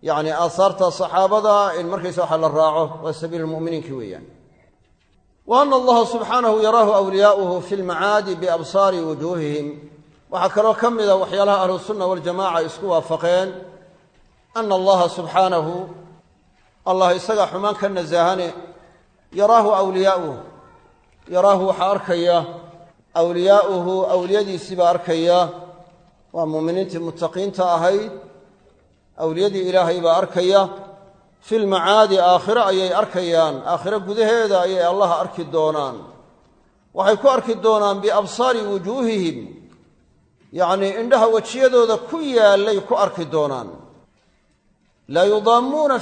yacni aahaarta saxaabada in markaysa waxa la raaco waa sabiil muminiinki weeyaan. Wa ana allaha subxaanahu yaraahu awliyaa'uhu fi lmacaadi biabsaari wujuuhihim. Waxaa kaloo ka mida waxyaalaha ahlusunna waljamaca isku waafaqeen ana allaha subxaanahu allah isaga xumaan ka nasahane yaraahu awliyaa'uhu yaraahu waxaa arkaya awliyaa'uhu awliyadiisiibaa arkaya waa muuminiintii muttaqiinta ahayd awliyadii ilaahay baa arkaya fi lmacaadi aakhiro ayay arkayaan aakhiro gudaheeda ayay allaha arki doonaan. Waxay ku arki doonaan biabsaari wujuuhihim yacnii indhaha wejiyadooda ku yaallay ku arki doonaan. Laa yudaammuuna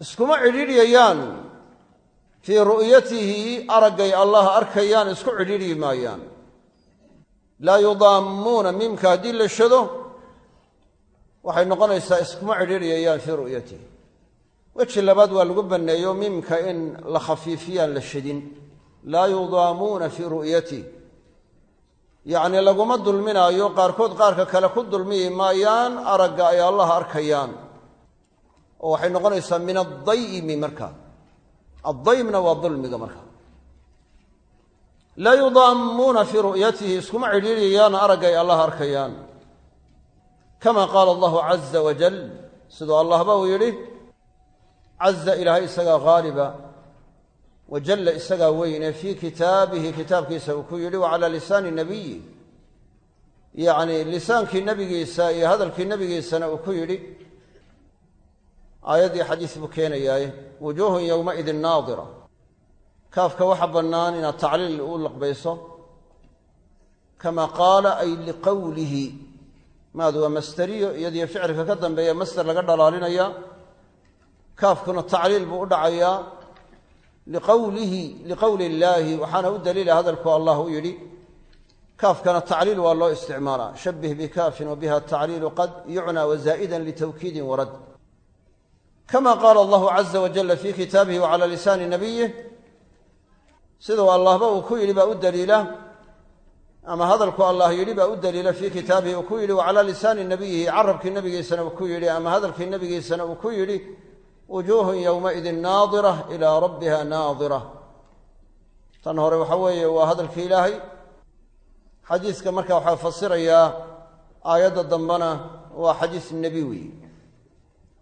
iskuma cidhiidhyayaan fii ru'yatihi araggay allah arkayaan isku cidhiidhyi maayaan. Laa yudaammuuna miimka haddii la shado waxay noqonaysaa iskuma cidhiidhyayaan fii ru'yatihi. Weji labaad waa lagu banneeyo miimka in la khafiifiyaan la shadin. Laa yudaamuuna fii ru'yatih yacnii laguma dulminaayo qaarkood qaarka kale ku dulmiyi maayaan aragga ay allah arkayaan oo waxay noqonaysaa min addaymi marka. Addaymna waa dulmiga marka. Laa yudaammuuna fii ru'yatihi iskuma cidhiidhiyayaan aragga ay allah arkayaan. Kama qaala allahu caza wajal siduu allahba uu yidhi caza ilaahay isagaa haaliba wajalla isagaa weyne fii kitaabihi kitaabkiisa uu ku yidhi wa calaa lisaani nabiyi yacni lisaankii nebigiisa iyo hadalkii nebigiisana uu ku yidhi aayaddii xadiis buu keenayaaye wujuuhun yowmaidin naadira. Kaafka waxa bannaan inaad tacliil u laqbayso kama qaala ay liqowlihi maadu waa masteriyo iyadiyo ficilka ka dambeeya master laga dhalaalinaya kaafkuna tacliil buu u dhacayaa liqowlihi liqowli illaahi waxaana u daliila hadalku allah u yidhi kaafkana tacliil waa loo isticmaalaa. Shabih bikaafin wa biha tacliilu qad yucnaa wazaa'idan litawkiidin warad kama qaala allahu caza wajalla fii kitaabihi wa cala lisaani nabiyih siduu allahba uu ku yidhi baa u daliila ama hadalku allah yidhi baa u daliila fii kitaabihi uu ku yidhi wa calaa lisaani nabiyihi carabkii nebigiisana uu ku yidhi ama hadalkii nebigiisana uu ku yidhi wujuuhun yowmaidin naadira ilaa rabbiha naadira tan hore waxa weeye waa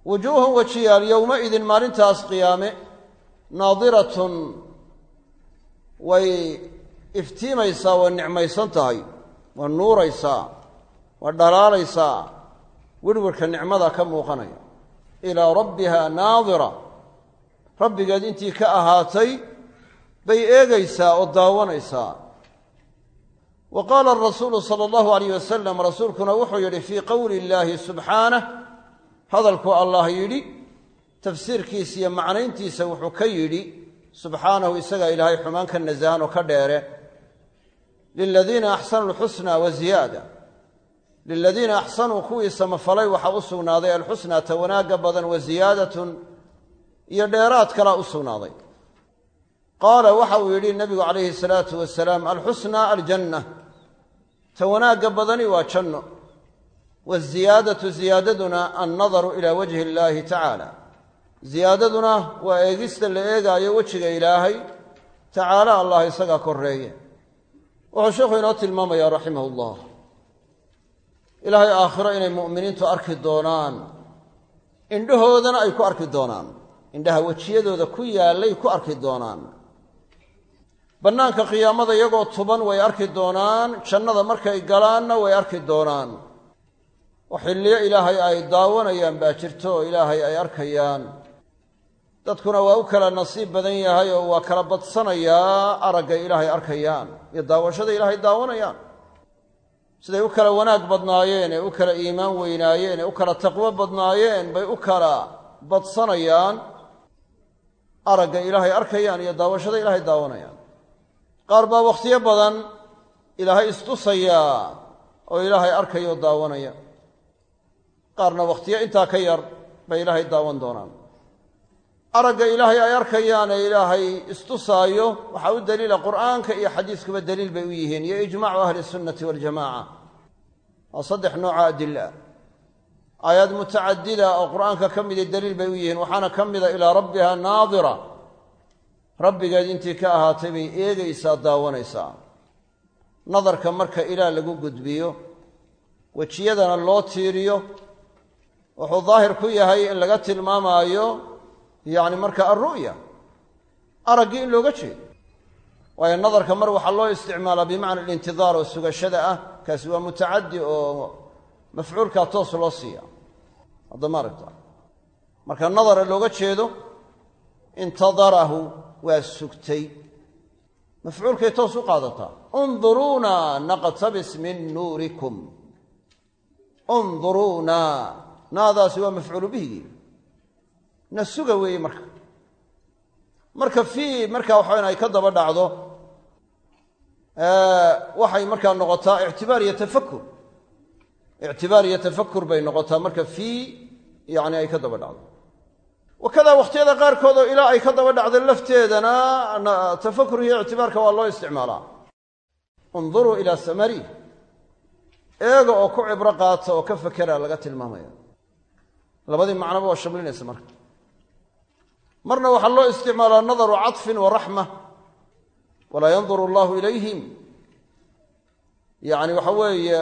wujuuhun wejiyaal yowmaidin maalintaas qiyaame naadiratun way iftiimaysaa waa nicmaysan tahay waa nuuraysaa waa dhalaalaysaa werwarka nicmada ka muuqanaya. Ilaa rabbiha naadira rabbigeed intii ka ahaatay bay eegaysaa oo daawanaysaa. Wa qaala arasuulu sala allahu alayh wasalam rasuulkuna wuxuu yidhi fii qowli illaahi subxaanah hadalkuu allah yidhi tafsiirkiisa iyo macnayntiisa wuxuu ka yidhi subxaanahu isagaa ilaahay xumaan ka oo ka dheere. Liladiina axsanuu alxusna wa ziyaada. Liladiina axsanuu kuwii samafalay waxaa u sugnaaday alxusnaa ta wanaagga badan wa ziyaadatun iyo dheeraad kalaa u sugnaaday. Qaala waxa uu yidhi nebigu calayhi salaatu wasalaam alxusnaa aljanna. Ta wanaagga badani waa janno waziyaadatu ziyaadaduna annadaru ilaa wajhi illaahi tacaala ziyaadaduna waa eegista la eegaayo wejiga ilaahay tacaala allah isagaa koreeye wuxuu sheikhu inoo tilmaamayaa raximah ullah ilaahay aakhiro inay mu'miniintu arki doonaan indhahoodana ay ku arki doonaan indhaha wejiyadooda ku yaallay ku arki doonaan bannaanka qiyaamada iyagoo tuban way arki doonaan jannada markay galaanna way arki doonaan oo xilliyo ilaahay ay daawanayaan baa jirto oo ilaahay ay arkayaan. Dadkuna waa u kala nasiib badan yahay oo waa kala badsanayaa araggay ilaahay arkayaan iyo daawashada ilaahay daawanayaan. Siday u kala wanaag badnaayeen ee u kala iimaan weynaayeen ee u kala taqwo badnaayeen bay u kala badsanayaan aragga ilaahay arkayaan iyo daawashada ilaahay daawanayaan. Qaar baa wakhtiyo badan ilaahay istusayaa oo ilaahay arkaya daawanaya qaarna wakhtiyo intaa ka yar bay ilaahay daawan doonaan. Aragga ilaahay ay arkayaan ee ilaahay istusaayo waxaa u daliila qur'aanka iyo xadiiskuba daliil bay u yihiin iyo ijmaacu ahli sunnati waljamaca waa saddex nooca adila aayaad mutacadida oo qur'aanka ka mida daliil bay u yihiin waxaana ka mida ilaa rabbiha naadira. Rabbigeed intii ka ahaatay bay eegaysaa daawanaysaa. Nadarka marka ilaah lagu gudbiyo wejiyadana loo tiiriyo wuxuu daahir ku yahay in laga tilmaamaayo yacni marka alru'ya araggii in looga jeedo. Waayo nadarka mar waxaa loo isticmaalaa bimacna alintidaar oo sugashada ah kaasi waa mutacaddi oo mafcuulkaa toos loo siiya. Hadda ma marka nadara looga jeedo intadarahu waa sugtay. Mafcuulkay toos u qaadataa. Unduruuna naqtabis min nuurikum. Unduruuna naadaasi waa mafcuulu bihigii na suga weeye marka. Marka fii marka waxawan ay ka daba dhacdo waxay markaa noqotaa ictibaar iyo tafakur ictibaar iyo tafakur bay noqotaa marka fii yani ay ka daba dhacdo. Wakadaa wakhtiyada qaarkood oo ilaa ay ka daba dhacdo lafteedana tafakur iyo ictibaarka waa loo isticmaalaa. Unduruu ilaa samari. Eega oo ku cibro qaata oo ka fakera laga tilmaamaya labadii macnoba waa shamlinaysa marka. Marna waxaa loo isticmaalaa nadaru caطfin wa raxma walaa yanduru allahu ilayhim. Yacni waxa weeye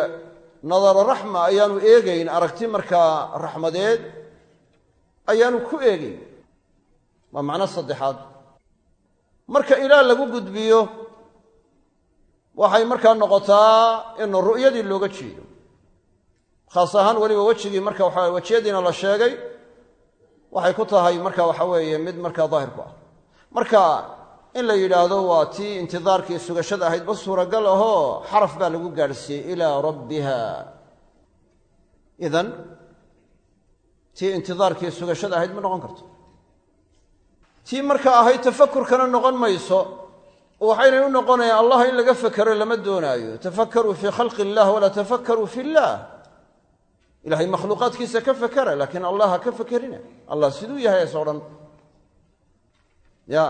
nadara raxma ayaanu eegayn aragti markaa raxmadeed ayaanu ku eegayn. Waa macno saddexaad. Marka ilaah lagu gudbiyo waxay markaa noqotaa in ru'yadii looga jeedo khaas ahaan weliba wejigii marka waxa wejiyadiina la sheegay waxay ku tahay marka waxa weeye mid markaa daahir ku ah. Marka in la yidhaahdo waa tii intidaarkii sugashada ahayd ba suuragal ahoo xaraf baa lagu gaadhsiiyey ilaa rabbiha. Idan tii intidaarkii sugashada ahayd ma noqon karto. Tii marka ahayd tafakurkana noqon mayso waxaynay u noqonayaan allah in laga fakero lama doonaayo. Tafakaruu fii khalqi illah walaa tafakaruu fi illaah ilahay makhluuqaadkiisa ka fakera laakiin allah ha ka fakerina allah siduu yahay ayso dhan. Ya.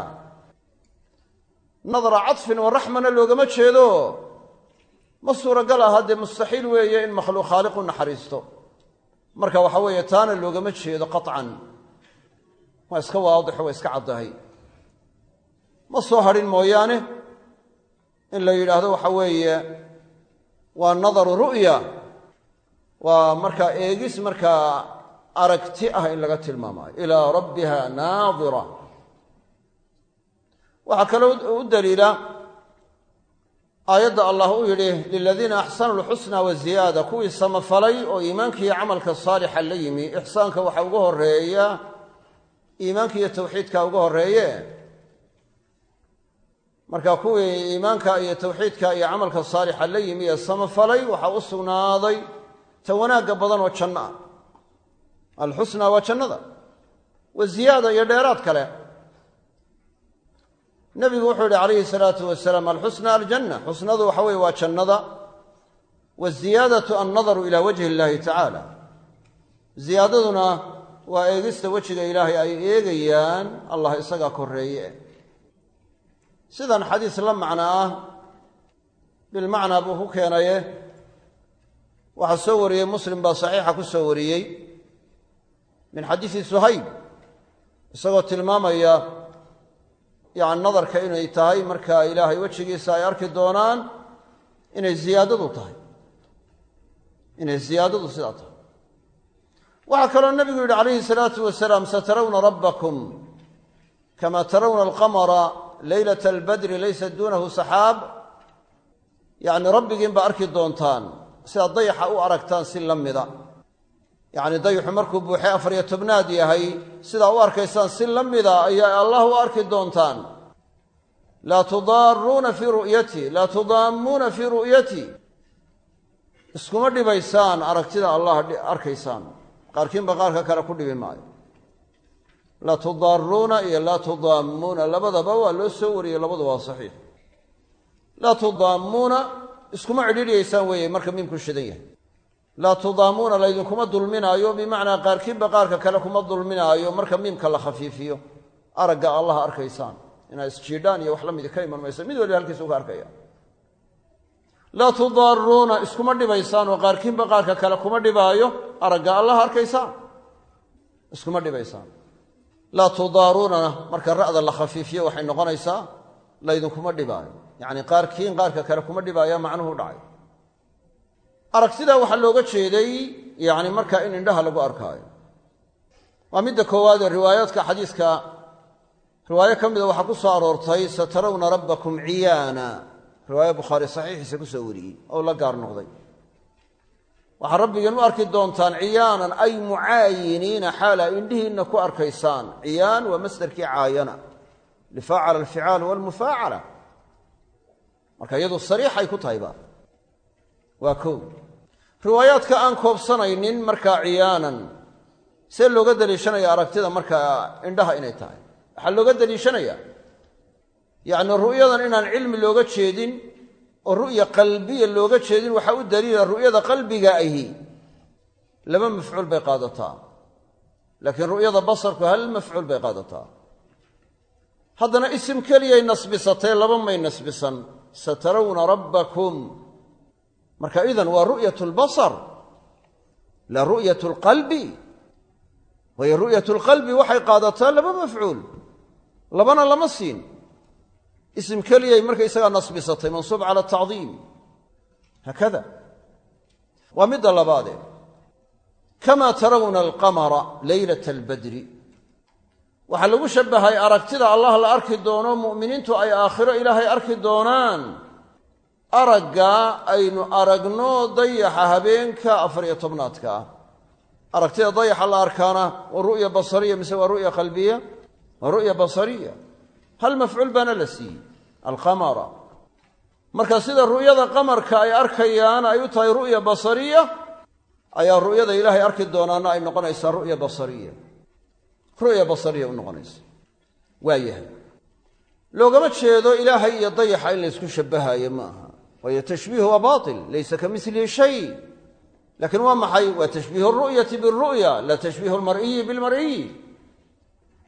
Nadra caطfin wa raxmana loogama jeedo. Ma suuragal aha dee mustaxiil weeye in makhluuq khaaliq u naxariisto. Marka waxa weeye taana loogama jeedo qaطcan waa iska waadixo waa iska caddahay. Ma soo hadhin mooyaane? In la yidhaahdo waxa weeye waa nadaru ru'ya waa markaa eegis markaa aragti ah in laga tilmaamaayo. Ilaa rabbiha naadira. Waxaa kaloo u daliila aayadda allah uu yidhi liladiina axsanuu lxusna waziyaada kuwii samafalay oo iimaankiiyo camalka saalixa la yimi ixsaanka waxa uga horreeya iimaanka iyo tawxiidka uga horeeye marka kuwii iimaanka iyo tawxiidka iyo camalka saalixa la yimi ee samafalay waxaa u sugnaaday ta wanaagga badan oo janno ah. Alxusna waa jannada. Wa ziyaada iyo dheeraad kale. Nebigu wuxuu yihi calayhi salaatu wasalaam alxusna aljanna. Xusnadu waxa weye waa jannada. Waziyaadatu annadaru ila wajhi illaahi tacaala ziyaadaduna waa eegista wejiga ilaahay ay eegayaan allah isagaa koreeye sidan xadiis la macno ah bilmacnaa buu ku keenaye waxaa soo wariyey muslim baa saxiixa ku soo wariyey min xadiisi suhayb isagoo tilmaamaya yani nadarka inay tahay markaa ilaahay wejigiisa ay arki doonaan inay ziyaadadu tahay. Inay ziyaadadu sidaa tahay. Waxaa kaloo nebigu yidhi calayhi salaatu wasalaam satarawna rabbakum kama tarawna alqamara leylata albadri laysa duunahu saxaab. Yacni rabbigiin baa arki doontaan sidaad dayaxa u aragtaan si la mida. Yacni dayaxu markuu buuxay afariyo tobnaad yahay sidaa u arkaysaan si la mida ayaa allah u arki doontaan. Laa tudaaruuna fii ru'yati laa tudaammuuna fii ru'yati. Iskuma dhibaysaan aragtida allah arkaysaan. Qaarkiinba qaarka kale ku dhibi maayo. Laa tudaaruuna iyo laa tudaammuuna labadaba waa loo soo wariyey labadu waa saxiix. Laa tudaammuuna iskuma cidhiidhiyaysaan weeye marka miimku shidan yahay. Laa tudaamuuna laydinkuma dulminaayo bimacnaa qaarkiinba qaarka kale kuma dulminaayo marka miimka la khafiifiyo. Aragga allah arkaysaan inaa isjiidhaan iyo wax la midi ka iman maysa mid waliba halkiisa uga arkaya. Laa tudaaruuna iskuma dhibaysaan oo qaarkiinba qaarka kale kuma dhibaayo aragga allah arkaysaan iskuma dhibaysaan. Laa tudaaruunana marka ra'da la khafiifiyo waxay noqonaysaa laydinkuma dhibaayo yacni qaarkiin qaarka kale kuma dhibaaya macnuhu dhacay. Aragtidaa waxaa looga jeeday yacni markaa in indhaha lagu arkaayo. Waa midda koowaadee riwaayaadka xadiiska. Riwaayo ka mida waxaa ku soo aroortay satarawna rabbakum ciyaana. Riwaayo bukhaari saxiixiisa ku soo wariyey oo la gaar noqday. Waxaa rabbigeen u arki doontaan ciyaanan ay mucaayiniina xaala indhihiinna ku arkaysaan. Ciyaan waa masdarkii caayana. Lifaacala alficaal walmufaacala marka iyadu sariixay ku tahayba waa kow. Riwaayaadka aan koobsanaynin markaa ciyaanan see looga daliishanaya aragtida markaa indhaha inay tahay. Waxaa looga daliishanayaa yacni ru'yadan inaan cilmi looga jeedin oo ru'ya qalbiya looga jeedin waxaa u daliila ru'yada qalbiga ahi. Laba mafcuul bay qaadataa. Laakiin ru'yada basarku hal mafcuul bay qaadataa. Haddana isim keliyay nasbisatay laba may nasbisan satarawna rabbakum marka idan waa ru'yat lbasar laa ru'yat lqalbi waayo ru'yat lqalbi waxay qaadataa laba mafcuul labana lama siin ism keliyay markaysagaa nasbisatay mansuub cala tacdiim haakada waa midda labaadee kamaa tarawna alqamara leylata albadri waxaa lagu shabbahay aragtida allah la arki doono mu'miniintu ay aakhiro ilaahay arki doonaan. Aragga aynu aragno dayaxa habeenka afariyo tobnaadka. Ah aragtida dayaxa la arkaana waa ru'ya basariya mise waa ru'ya qalbiya? Waa ru'ya basariya. Hal mafcuul baana la siiyey? Alqamara marka sida ru'yada qamarka ay arkayaan ay u tahay ru'ya basariya ayaa ru'yada ilaahay arki doonaana ay noqonaysaa ru'ya basariya ru'ya basariya u noqonaysa. Waa yahay. Loogama jeedo ilaahay iyo dayaxa in laysku shabbahaayo ma aha. Waayo tashbiihu waa batil laysa ka milihi shay. Laakiin waa maxay? Waa tashbiihu ru'yati biru'ya la tashbiihu almar'iyi bilmar'iyi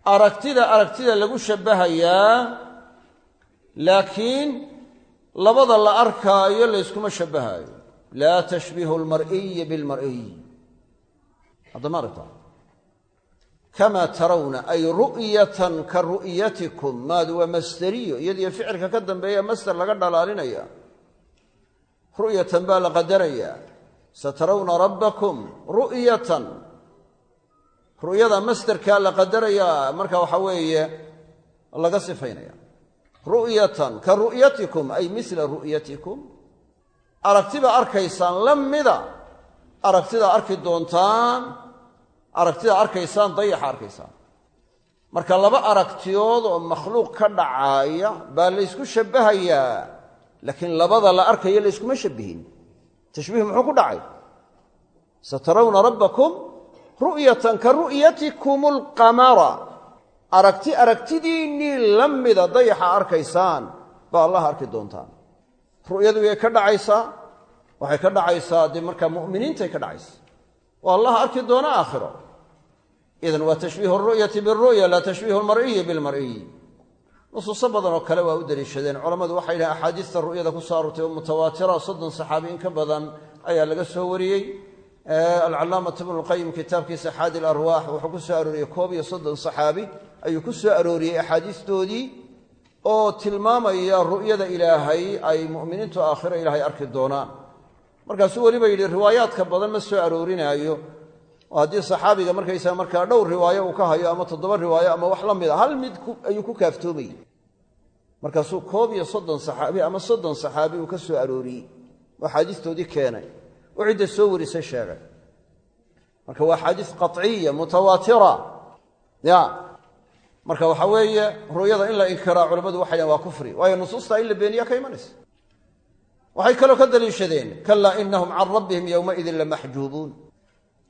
aragtida aragtida lagu shabbahayaa laakiin labada la arkaayo layskuma shabbahaayo. Laa tashbiihu almar'iyi bilmar'iy hadda ma aragta kamaa tarawna ay ru'yatan ka ru'yatikum maadu waa masderiyo iyadiyo ficilka ka dambeeya masder laga dhalaalinaya ru'yatan baa la qadarayaa satarawna rabbakum ru'yatan ru'yada masderkaa la qadarayaa marka waxa weeye laga sifaynaya ru'yatan ka ru'yatikum ay mila ru'yatikum aragtida arkaysaan la mida aragtida arki doontaan aragtida arkaysaan dayaxa arkaysaan. Marka laba aragtiyood oo makhluuq ka dhacaaya baa laysku shabbahayaa laakiin labada la arkayo layskuma shabbihin. Tashbiih muxuu ku dhacay? Satarawna rabbakum ru'yatan ka ru'yatikum alqamara aragti aragtidiinnii la mida dayaxa arkaysaan baa allah arki doontaan. Ru'yadu yay ka dhacaysaa waxay ka dhacaysaa dee markaa mu'miniintay ka dhacaysa. Oo allah arki doona aakhiro idan waa tashbiihu ru'yati biru'ya laa tashbiihu almar'iyi bilmar'iyi nusuuso badan oo kale waa u daliishadeen culammadu waxay yidhahen axaadiista ru'yada ku soo aroortay oo mutawaatira soddon saxaabi in ka badan ayaa laga soo wariyey. Alcalaamatu ibnu lqayim kitaabkiisa xaadi larwaax wuxuu ku soo arooriyey koob iyo soddon saxaabi ayuu ku soo arooriyey axaadiistoodii oo tilmaamaya ru'yada ilaahay ay mu'miniintu aakhiro ilaahay arki doonaan. Markaasuu weliba yidhi riwaayaadka badan ma soo aroorinaayo oo haddii saxaabiga markaysaa markaa dhowr riwaayo uu ka hayo ama toddoba riwaayo ama wax la mid a hal mid ayuu ku kaaftoomayey markaasuu koob iyo soddon saxaabi ama soddon saxaabi uu ka soo arooriyey. Oo axaadiistoodii keenay. Oo cidda soo warisay sheegay. Marka waa axaadiis qaciya mutawaatira ya marka waxa weeye ru'yada in la inkiraa culammadu waxay waa kufri waayo nusuustaa in la beeniya ka imanaysa. Waxay kaloo ka daliishadeen kalaa inahum can rabbihim yowmaidin lamaxjuubuun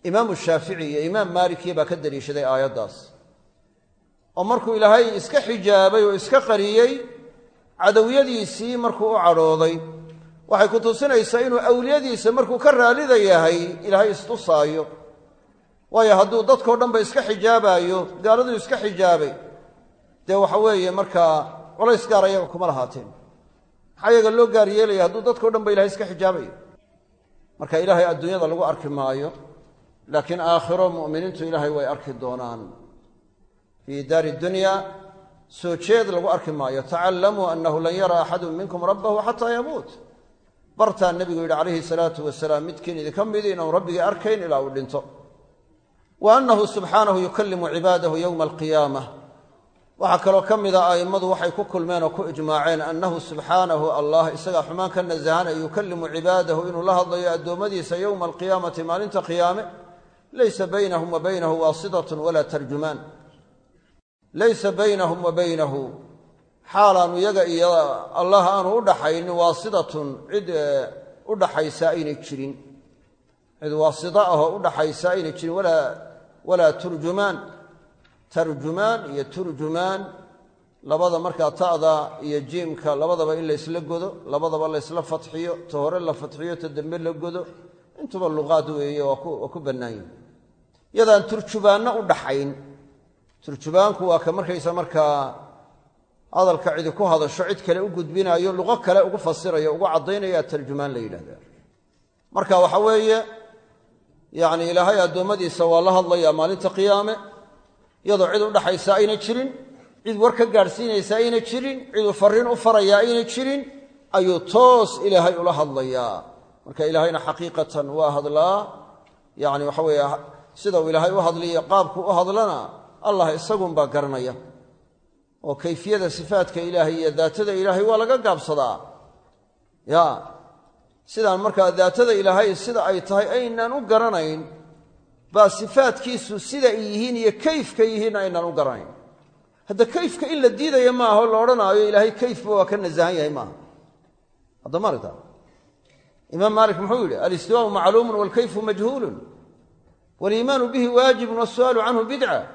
imaamu shaafici iyo imaam maalikiya baa ka daliishaday aayaddaas. Oo markuu ilaahay iska xijaabay oo iska qariyey cadowiyadiisii markuu u cadhooday. Waxay ku tusinaysaa inuu awliyadiisa markuu ka raallida yahay ilaahay istusaayo waayo hadduu dadkao dhanba iska xijaabaayo gaaladuu iska xijaabay dee waxa weeye markaa culays gaar ayaga kuma lahaateen. Maxaa yaga loo gaar yeelaya hadduu dadkao dhan ba ilahay iska xijaabayo? Marka ilaahay adduunyada lagu arki maayo laakiin aakhiro mu'miniintu ilaahay way arki doonaan. Fii daari dunya soo jeed lagu arki maayo tacallamuu annahu lan yara axadun minkum rabbahu xataa yamuut. Bartaa nebigu yidhi calayhi salaatu wasalaam midkiin idinka midi inaanu rabbigii arkayn ilaa uu dhinto. Wa annahu subxaanahu yukallimu cibaadahu yowma alqiyaamah. Waxaa kaloo ka mida a'immadu waxay ku kulmeen oo ku ijmaaceen annahu subxaanahu allah isagaa xumaan ka nasahanaya yukallimu cibaadahu inuu la hadlayo addoommadiisa yowma alqiyaamati maalinta qiyaame laysa baynahum wa baynahu waasidatun walaa tarjumaan laysa baynahum wa baynahu xaalaanu iyaga iyo allah aanu u dhaxaynin waasidatun cid u dhaxaysa aynay jirin cid waasida ahoo u dhaxaysa aynay jirin walaa turjumaan tarjumaan iyo turjumaan labada markaa ta'da iyo jiimka labadaba in laysla godo labadaba laysla fatxiyo ta hore la fatxiyo ta dambe la godo intuba luqaad weeye waa ku bannaan yihi yadaan turjubaanna u dhaxayn. Turjubaanku waa ka markaysa markaa hadalka cidi ku hadasho cid kale u gudbinaayo luqo kale ugu fasirayo ugu caddaynaya tarjumaan la yidhahdaa. Marka waxa weeye yacni ilaahay addoommadiisa waa la hadlayaa maalinta qiyaame. Iyadoo cid u dhaxaysa ayna jirin cid war ka gaadhsiinaysa ayna jirin ciduu farriin u faraya ayna jirin ayuu toos ilaahay ula hadlayaa marka ilaahayna xaqiiqatan waa hadlaa yacni waxa weeye sida uu ilaahay u hadliyo qaabku u hadlana allah isagunbaa garanaya. Oo kayfiyada sifaadka ilaahay iyo daatada ilaahay waa laga gaabsadaa. Ya sidaan markaa daatada ilaahay sida ay tahay aynaan u garanayn baa sifaadkiisu sida ay yihiin iyo kayfka yihiin aynaan u garanayn. Hadda kayfka in la diidaya maaha la odhanaayo ilaahay kayfba waa ka nasahan yahay maaha. Hadda maaragta imaam maalik muxuu yidhi alistiwaau macluumun walkayfu majhuulun. Waliimaanu bihi waajibun wasu'aalu canhu bidca.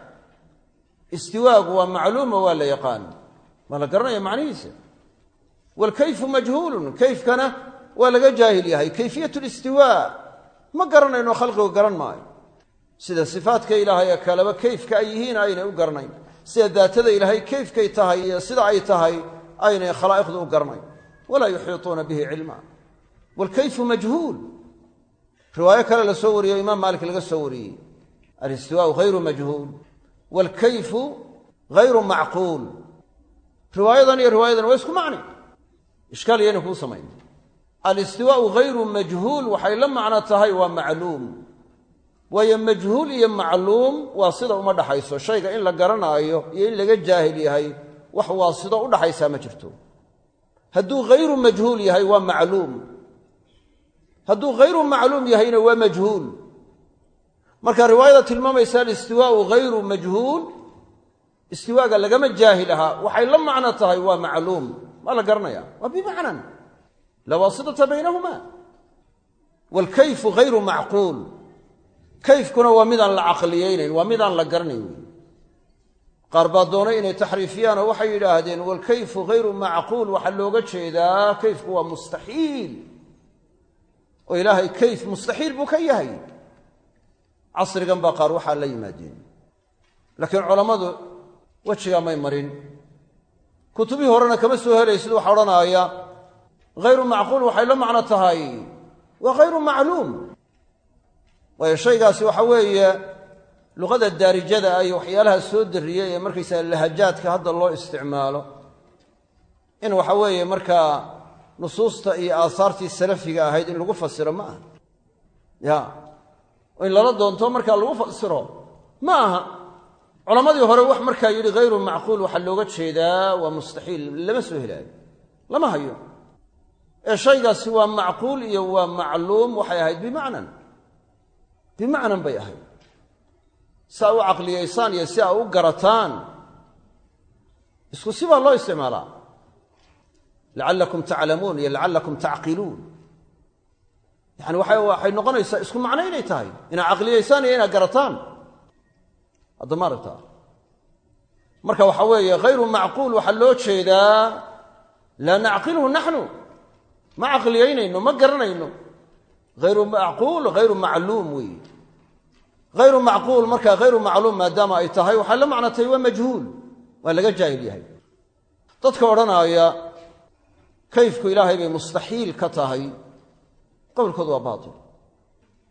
Istiwaagu waa macluuma waa la yaqaan. Waa la garanaya macnihiisa? Waalkayfu majhuulun kayfkana waa laga jaahil yahay. Kayfiyat listiwaa ma garanayno khalqigu garan maayo. Sida sifaadka ilaahay ee kaleba kayfka ay yihiin aynay u garanayn. Sida daatada ilaahay kayfkay tahay iyo sida ay tahay aynay khalaa'iqdu u garanayn. Walaa waalkayfu majhuul riwaayo kale la soo wariyo imaam maalik laga soo wariyey. Alistiwaau hayru majhuul waalkayfu hayru macquul riwaayadan iyo riwaayadan waa isku macni. Ishkaal iyayna kuu samayn. Alistiwaau hayru majhuul waxay la macno tahay waa macluum. Waayo majhuul iyo macluum waa sida uma dhaxayso. Shayga in la garanaayo iyo in laga jaahil yahay wax waasido u dhaxaysaa ma jirto. Hadduu hayru majhuul yahay waa macluum hadduu hayru macluum yahayna waa majhuul. Marka riwaayada tilmaamaysa alistiwaau hayru majhuul istiwaaga lagama jaahil ahaa waxay la macno tahay waa macluum. Waa la garanaya waa bimacnan. La waasidata baynahuma waalkayfu hayru macquul. Kayfkuna waa midaan la caqliyeynayn waa midaan la garanayn. Qaar baa doonay inay taxriifiyaan oo waxay yidhaahdeen waalkayfu hayru macquul. Waxaa looga jeedaa kayfku waa mustaxiil oo ilaahay kayf mustaxiil buu ka yahay. Casrigan baa qaar waxaa la yimaadeen. Laakiin culammadu wejigaa may marin. Kutubihii horena kama soo helaysid waxaa odhanaaya hayru macquul waxay la macno tahay waa hayru macluum. Waayo shaygaasi waxa weeye luqada daarijada ah iyo waxyaalaha soo dariyey ee markaysaga lahajaadka hadda loo isticmaalo. In waxa weeye markaa nusuusta iyo aasaartii salafiga ahayd in lagu fasiro ma aha. Ya. In lala doonto markaa lagu fasiro. Ma aha. Culammadii hore wax markaa yidhi hayru macquul waxaa looga jeedaa waa mustaxiil lama soo helaayo lama hayo. Ee shaygaasi waa macquul iyo waa macluum waxay ahayd bimacnan. Bimacnan bay ahayd. Si aa u caqliyaysaan iyo si aa u garataan isku si baa loo isticmaalaa lacallakum taclamuun iyo lacallakum tacqiluun yani noqonaysaa isku macno inay tahay. Inaad caqliyaysaan iyo inaad garataan. Hadda ma aragtaa. Marka waxa weeye hayru macquul waxaa loo jeedaa laa nacqilhu naxnu. Ma caqliyaynayno ma garanayno. Hayru macquul hayru macluum weeye. Hayru macquul marka hayru macluum maadaama ay tahay waxay la macnatay waa majhuul. Waa laga jaahil yahay. Dadka odhanaaya kayfku ilaahay bay mustaxiil ka tahay. Qowlkoodu waa baatil.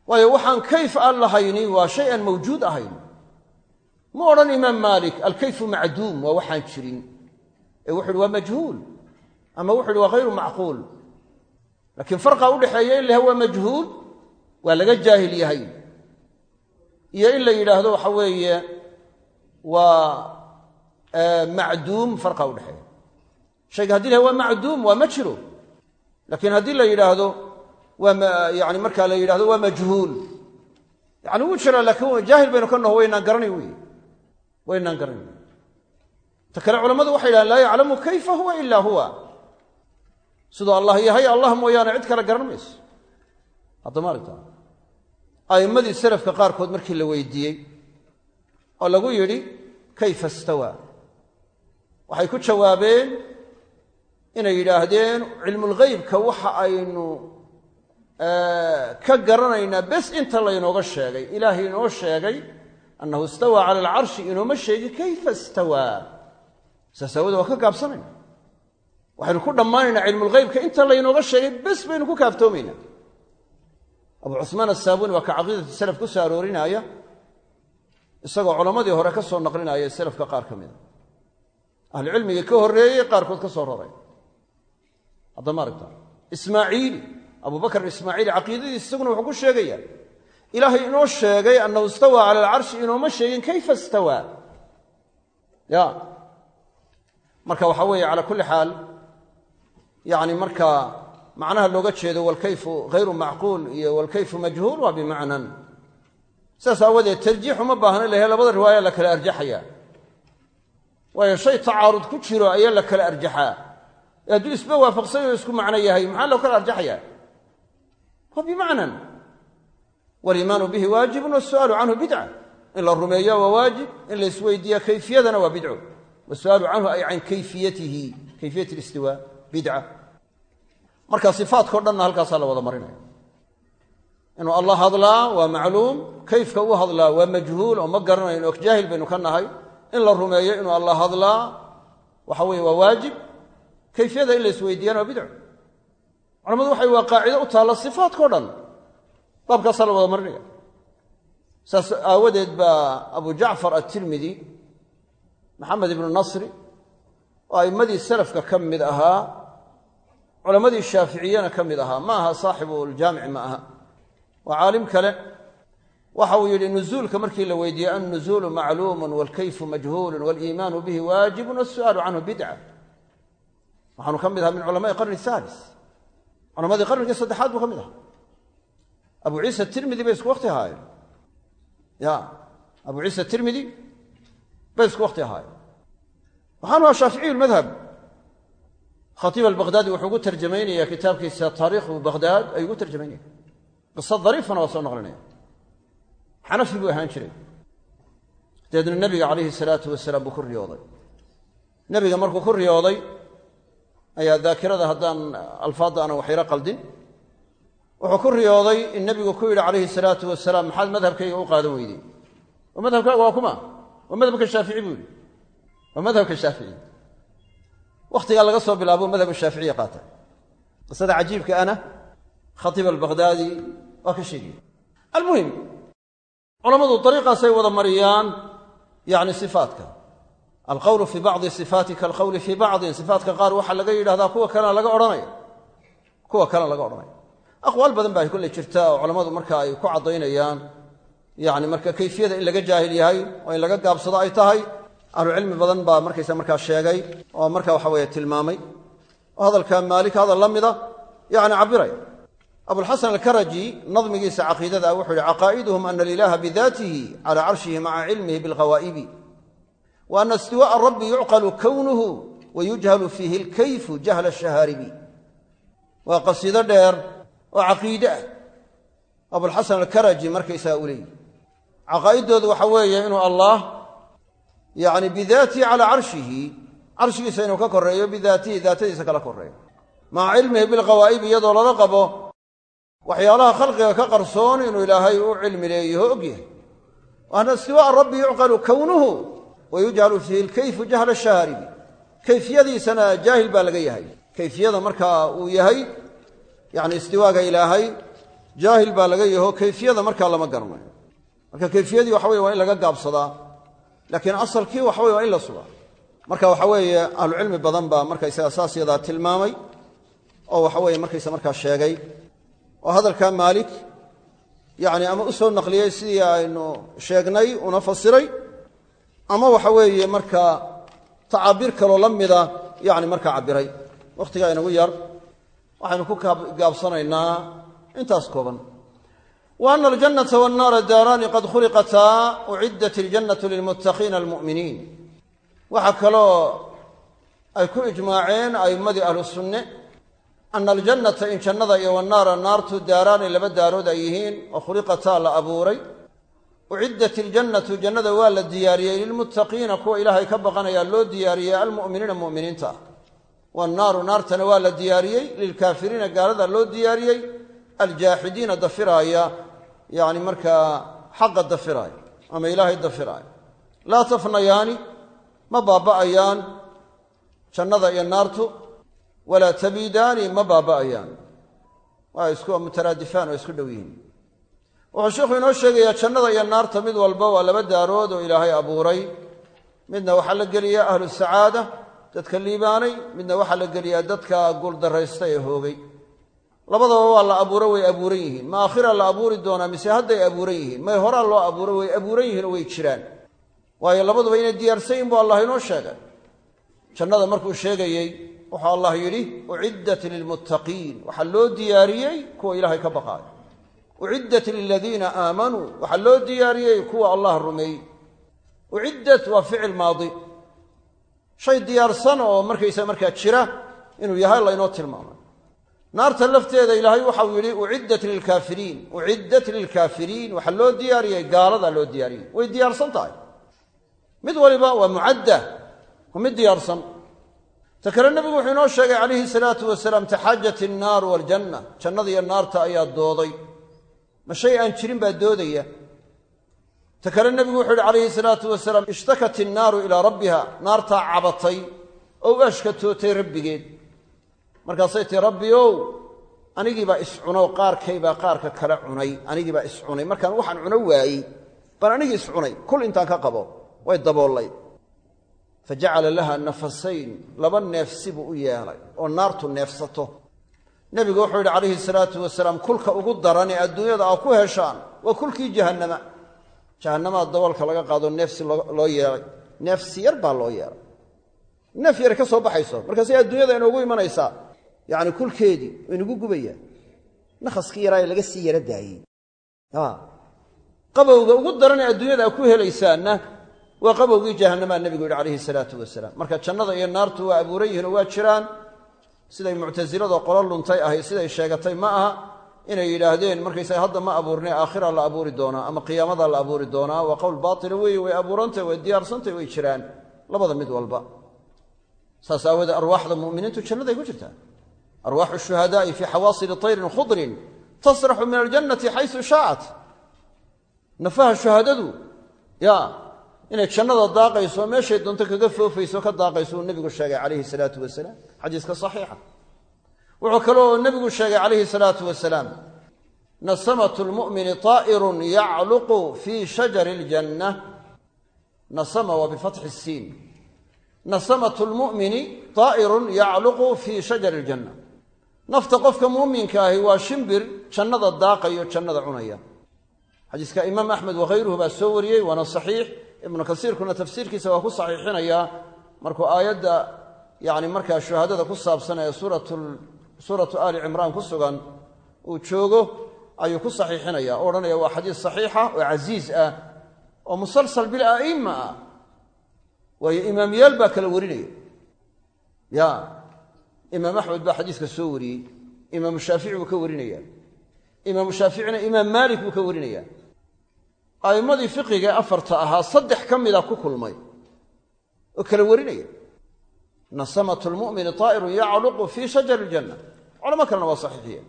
Waayo waxaan kayf aan lahayni waa shay aan mawjuud ahayn. Ma odhan imaam maalik alkayfu macduum waa waxaan jirin. Ee wuxu uhi waa majhuul. Ama wuxu uhi waa hayru macquul. Laakiin farqa udhexeeya in laha waa majhuul waa laga jaahil yahay. Iyo in la yidhaahdo waxa weeye waa macduum farqa udhexeeya shayga haddi laha waa macduum waa ma jiro laakiin haddii la yidhaahdo waa yani markaa la yidhahdo waa majhuul. Yani wuu jiraa laakiin jaahil baynu ka naho waynaan garanay wey waynaan garanay ta kale culammadu waxay yidhahdeen laa yaclamu kayfa huwa ila huwa. Siduu allah yahay allah mooyaane cid kale garan mayso. Haddama aragta a'immadii salafka qaarkood markii la weydiiyey oo lagu yidhi kayfa istawaa waxay ku jawaabeen inay yidhaahdeen cilmulghaybka waxa aynu ka garanaynaa bes inta laynooga sheegay. Ilaahay inoo sheegay annahu istawaa cala alcarshi inooma sheegi kayfa istawaa saas waa ka gaabsanayna waxaynu ku dhammaanaynaa cilmulghaybka inta laynooga sheegay bes baynu ku kaaftoomaynaa abu cuhmaan asaabuuni waa ka caqiidatu salaf ku soo aroorinaya isagoo culammadii hore ka soo naqlinaya salafka qaar ka mida ahlucilmigii ka horreeyey qaarkood ka soo raray haddama aragta. Ismaaciili abubakr ismaaciili caqiidadiis isaguna wuxuu ku sheegaya ilaahay inoo sheegay annahu istawaa cala alcarshi inooma sheegin kayfa istawaa ya. Marka waxaa weeye cala kulli xaal yani marka macnaha looga jeedo walkayfu hayru macquul iyo walkayfu majhuul waa bimacnan. Sidaas aawadeed tarjiixu ma baahna lahe labada riwaaya la kala arjaxaya waayo shay tacaarud ku jiro ayaa la kala arjaxaa hadduu isba waafaqsany oo isku macno yahay maxaa loo kala arjaxaya waa bimacnan. Waliimaanu bihi waajibun wasu'aalu canhu bidca. In la rumeeyo waa waajib in la isweydiiya kayfiyadana waa bidco wasu'aalu canhu ay can kayfiyatihi kayfiyat listiwaa bidca. Marka sifaadkao dhanna halkaasaa la wada marinaya inuu allah hadlaa waa macluum. Kayfka u hadlaa waa majhuul oo ma garanayno jaahil baynu ka nahay. In la rumeeyo inuu allah hadlaa waxa weye waa waajib kayfiyada in la isweydiiyana waa bidco culamadu waxay waa qaacido u taalla sifaadkao dhan. Baabkaasaa la wada marinaya saas aawadeed baa abu jacfar atirmidi maxamed ibnu nasri oo a'immadii salafka ka mid ahaa culammadii shaaficiyana ka mid ahaa ma aha saaxibu ljaamici ma aha. Waa caalim kale. Waxa uu yidhi nuzuulka markii la weydiiyey annuzuulu macluumun waalkayfu majhuulun waaliimaanu bihi waajibun wasu'aalu canhu bidca waxaanu ka mid ahaa min culamaai qarni haalis culamadii qarnigii saddexaad buu ka mid ahaa. Abu ciisa tirmidi bay isku wakti ahaayeen. Ya abu ciisa tirmidi bay isku wakti ahaayeen. Waxaanu ahaa shaaficiyu lmadhab khatiib albaqhdaadi wuxuu ugu tarjamaynaya kitaabkiisa taariikhu baghdaad ayuu ugu tarjamaynaya. Qisa dariifana waa soo noqlinaya. Xanafi buu ahaan jiray. Dabeedna nebiga calayhi salaatu wasalaam buu ku riyooday. Nebiga markuu ku riyooday ayaa daakirada haddaan alfaadda aanan waxyaro qaldin wuxuu ku riyooday in nebigu ku yidhi calayhi salaatu wasalaam maxaad madhabkayga u qaadan weydey? Oo madhabkaaga waa kuma. Waa madhabka shaafici buu yidhi. Waa madhabka shaafici. Wakhtigaa laga soo bilaabo madhab shaaficiya qaata qisada cajiibka ana khatiib albaqhdaadi waa ka sheegaya almuhim culammadu dariiqaasay wada mariyaan yacni sifaatka alqowlu fii bacdi sifaati kaalqowli fii bacdin sifaatka qaar waxaa laga yidhahdaa kuwa kalena laga odhanaya kuwa kalena laga odhanaya aqwaal badan baa kolley jirta oo culammadu marka ay ku caddaynayaan yacni marka kayfiyada in laga jaahil yahay oo in laga gaabsado ay tahay ahlucilmi badan baa markaysa markaa sheegay oo marka waxa weeye tilmaamay oo hadalka maalik hadal la mida yacni cabiraya abulxasan alkaraji nadmigiisa caqiidada wuxuu yihi caqaa'iduhum ana alilaha bidaatihi cala carshihi maca cilmihi bilghawaa'ibi wa ana istiwaءa rabbi yucqalu kownuhu wa yujhalu fiihi alkayfu jahla shahaaribi waa qasiido dheer oo caqiide ah. Abulxasan alkaraji markaysaga u leeyihi caqaa'idoodu waxa weeye inuu allah yani bidaatihi calaa carshihi carshigiisa inuu ka koreeyo bidaatihi daatadiisa kala koreeyo maca cilmihi bilghawaa'ibi iyadoo lala qabo waxyaalaha khalqiga ka qarsoon inuu ilaahay u cilmi leeyaho og yahay ana istiwaءa rabbi yucqalu kownuhu wa yujhalu fiihi lkayfu jahla shahaaribi kayfiyadiisana jaahil baa laga yahay kayfiyada markaa uu yahay yani istiwaaga ilaahay jaahil baa laga yaho kayfiyada markaa lama garanayo marka kayfiyadii waxa weye waa in laga gaabsadaa laakiin asalkii waxa weye waa in la sugaa marka waxa weeye ahlucilmi badan baa markaysaga saas yadaa tilmaamay oo waxa weye markaysa markaa sheegay oo hadalka maalik yani ama u soo naqliyey sidii aynu sheegnay una fasiray ama waxa weeye markaa tacaabiir kaloo la mida yani markaa cabiray wakhtigaa inagu yar waxaynu ku gaabsanaynaa intaas kooban. Wa ana aljannata wannaara daaraani qad khuliqataa uciddat iljannatu lilmuttaqiina almu'miniin. Waxaa kaloo ay ku ijmaaceen a'immadii ahlu sunne ana aljannata in jannada iyo wannaara naartu daaraani laba daarood ay yihiin oo khuliqataa la abuuray uciddat iljannatu jannada waa la diyaariyey. lilmuttaqiina kuwa ilaahay ka baqanayaa loo diyaariyey almu'miniina mu'miniinta ah wannaaru naartana waa la diyaariyey. lilkaafiriina gaalada loo diyaariyey. aljaaxidiina dafiraaya yani markaa xaqa dafiraaya ama ilaahay dafiraaya laa tafnayaani ma baaba'ayaan jannada iyo naartu walaa tabiidaani ma baaba'ayaan waa isku mutaraadifaan oo isku dhow yihiin wuxuu sheikhu inoo sheegayaa jannada iyo naarta mid walba waa laba daarood oo ilaahay abuuray. Midna waxaa la geliyaa ahlu sacaada dadka liibaanay. Midna waxaa la geliyaa dadka guuldarraysta ee hoogay. Labadaba waa la abuuro way abuuran yihiin. Ma aakhira la abuuri doonaa mise hadday abuuran yihiin? May horaa loo abuuro way abuuran yihiin oo way jiraan. Waayo labaduba inay diyaarsan yihiin bu allah inoo sheegay. Jannada markuu sheegayey wuxuu allah yidhi uciddat lilmuttaqiin. Waxaa loo diyaariyey kuwa ilaahay ka baqaayo uciddat liladiina aamanuu waxaa loo diyaariyey kuwa allah rumeeyey. Uciddat waa ficil maadi. Shay diyaarsan oo markaysa markaa jira inuu yahay laynoo tilmaamay. Naarta lafteeda ilaahay waxau yidhi uciddat lilkaafiriin uciddat lilkaafiriin. Waxaa loo diyaariyey gaaladaa loo diyaariyey. Way diyaarsan tahay. Mid waliba waa mucadda waa mid diyaarsan ta kale nebigu wuxuu inoo sheegay calayhi salaatu wasalaam taxaajat innaaru waljanna jannada iyo naarta ayaa dooday ma shay aan jirin baa doodaya. Ta kale nebigu wuxuu yihi calayhi salaatu wasalaam ishtakat innaaru ilaa rabbiha. Naartaa cabatay oo u ashkatootay rabbigeed. Markaasay tii rabbi ow anigiibaa iscuno qaarkaybaa qaarka kale cunay. Anigiibaa iscunay markaan waxaan cuno waayey baan anigii iscunay kul intaan ka qabo way daboollayd fa jacala laha nafasayn laba neefsi buu u yeelay oo naartu neefsato nebigu wuxuu yidhi calayhi salaatu wasalaam kulka ugu daran ee adduunyada aa ku heshaan waa kulkii jahannama. Jahannamaha daboolka laga qaado neefsi loo yeelay. Neefsi yar baa loo yeelay. Neef yar ka soo baxayso markaasay adduunyada inoogu imanaysaa yacni kulkeedii inugu gubayaa. Nakhaskii yaraa laga sii yara daayey. Qabowga ugu daran ee adduunyada aa ku helaysaanna waa qabowgii jahannamaa nebigu yidhi calayhi salaatu wasalaam. Marka jannada iyo naartu waa abuuran yihiin oo waa jiraan siday muctasilada qolo luntay ahayd siday sheegatay ma aha inay yidhaahdeen markaysaga hadda ma abuurne aakhira la abuuri doonaa ama qiyaamada la abuuri doonaa waa qowl baatila weeye way abuurantay way diyaarsantay way jiraan. Labada mid walba. Saas aawoodee arwaaxda muminiintu jannaday ku jirtaa. Arwaaxu shuhadaai fii xawaasili tayrin khudrin tasraxu min aljannati xaysu shaacat nafaha shuhadadu ya inay jannada daaqayso meeshay doonto kaga foofayso ka daaqayso uu nebigu sheegay calayhi salaatu wasalaam. Xadiiska saxiixa. Wuxuu kaloo nebigu sheegay calayhi salaatu wasalaam nasamatu lmu'mini taa'irun yacluqu fii shajari ljanna nasama waa bifatxi siin nasamatu lmu'mini taa'irun yacluqu fii shajari ljanna nafta qofka muuminka ahi waa shimbir jannada daaqayo jannada cunaya. Xadiiska imaam axmed wakhayruhu baa soo wariyey waana saxiix ibnu kasiirkuna tafsiirkiisa waa ku saxiixinayaa markuu aayadda yani markaa shuhadada ku saabsan ee suuratu aali cimraan ku sugan uu joogo ayuu ku saxiixinaya. O odhanaya waa xadiis saxiixa oo casiiz ah oo musalsal bila'imma ah. Waayo imaamyaal baa kala warinaya. Ya imaam axmed baa xadiiska soo wariyey. Imaamu shaafici buu ka warinaya imaamu shaaficina imaam maalik buu ka warinaya a'immadii fiqiga ee afarta ahaa saddex ka mida ku kulmay. Oo kala warinaya. Nasamatu lmu'mini taa'irun yacluqu fii shajari iljanna culamo kalena waa saxiixiye.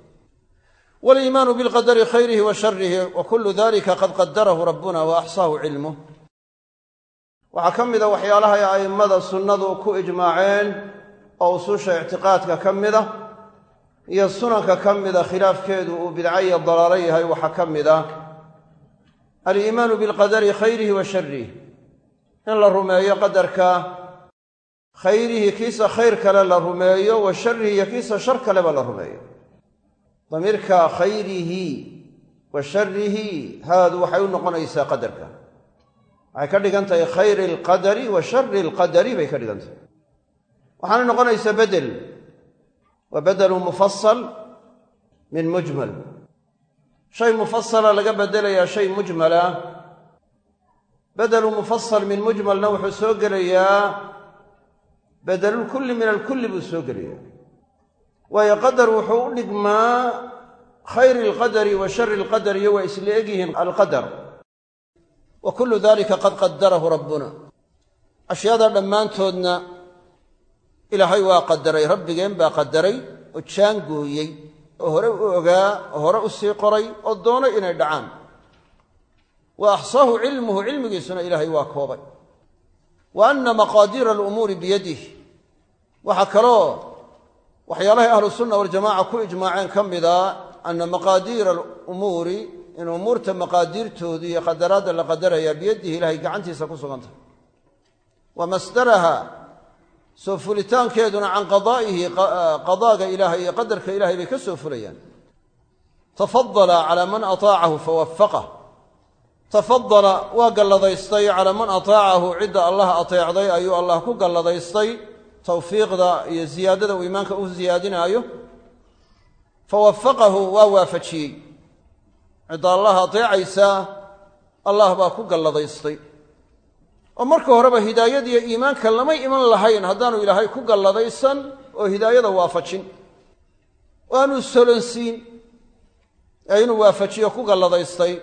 Waliimaanu bilqadari khayrihi wa sharihi wa kullu dalika qad qadarahu rabbuna wa axsaahu cilmuh waxaa ka mida waxyaalaha ay a'immada sunnadu ku ijmaaceen oo ususha ictiqaadka ka mida iyo sunanka ka mida khilaafkeedu uu bidcayo dalaalo yahay waxaa ka mida aliimaanu bilqadari khayrihi wa sharih in la rumeeyo qadarka khayrihi kiisa khayr kale la rumeeyo wa sharihi iyo kiisa shar kaleba la rumeeyo. Damiirka khayrihi wa sharihi haadu waxay u noqonaysaa qadarka. Waxay ka dhigan tahay khayri alqadari wa shari alqadari bay ka dhigan waxaana noqonaysaa bedel. Wa bedelu mufasal min mujmal shay mufasala laga bedelayaa shay mujmala. Bedelu mufasal min mujmalna wuxuu soo gelayaa bedelulkulli min alkulli buu soo gelayaa. Waayo qadar wuxuu u dhigmaa khayri alqadari wa shari alqadar iyo waa isla egyihiin alqadar. Wa kullu dalika qad qadarahu rabbuna. Ashyaada dhammaantoodna ilaahay waa qadaray rabbigeen baa qadaray oo jaangooyey oo hore u ogaa oo hore u sii qoray oo doonay inay dhacaan. Wa axsaahu cilmuhu cilmigiisuna ilaahay waa koobay. Wa anna maqaadiira alumuuri biyadih waxaa kaloo waxyaalahay ahlu sunna waljamaca ku ijmaaceen ka mida anna maqaadiira alumuuri in umuurta maqaadiirtoodu iyo qadaraadda la qadarayaa biyadihi ilahay gacantiisa ku sugan tahay wa masdaraha soo fulitaankeeduna can qadaa'ihi qadaaga ilaahay iyo qadarka ilahay bay ka soo fulayaan. Tafadala calaa man ataacahu fawafaqah tafadala waa galladaystay calaa man ataacahu cidda allah ateecday ayuu allah ku galladaystay tawfiiqda iyo ziyaadada uu iimaanka u siyaadinaayo fawafaqahu waa waafajiyey. Cidda allah ateecaysa allah baa ku galladaystay oo marka horeba hidaayadiiyo iimaanka lamay iman lahayn haddaanu ilaahay ku galladaysan oo hidaayada waafajin. Oo solonsiin ee inuu waafajiyo ku galladaystay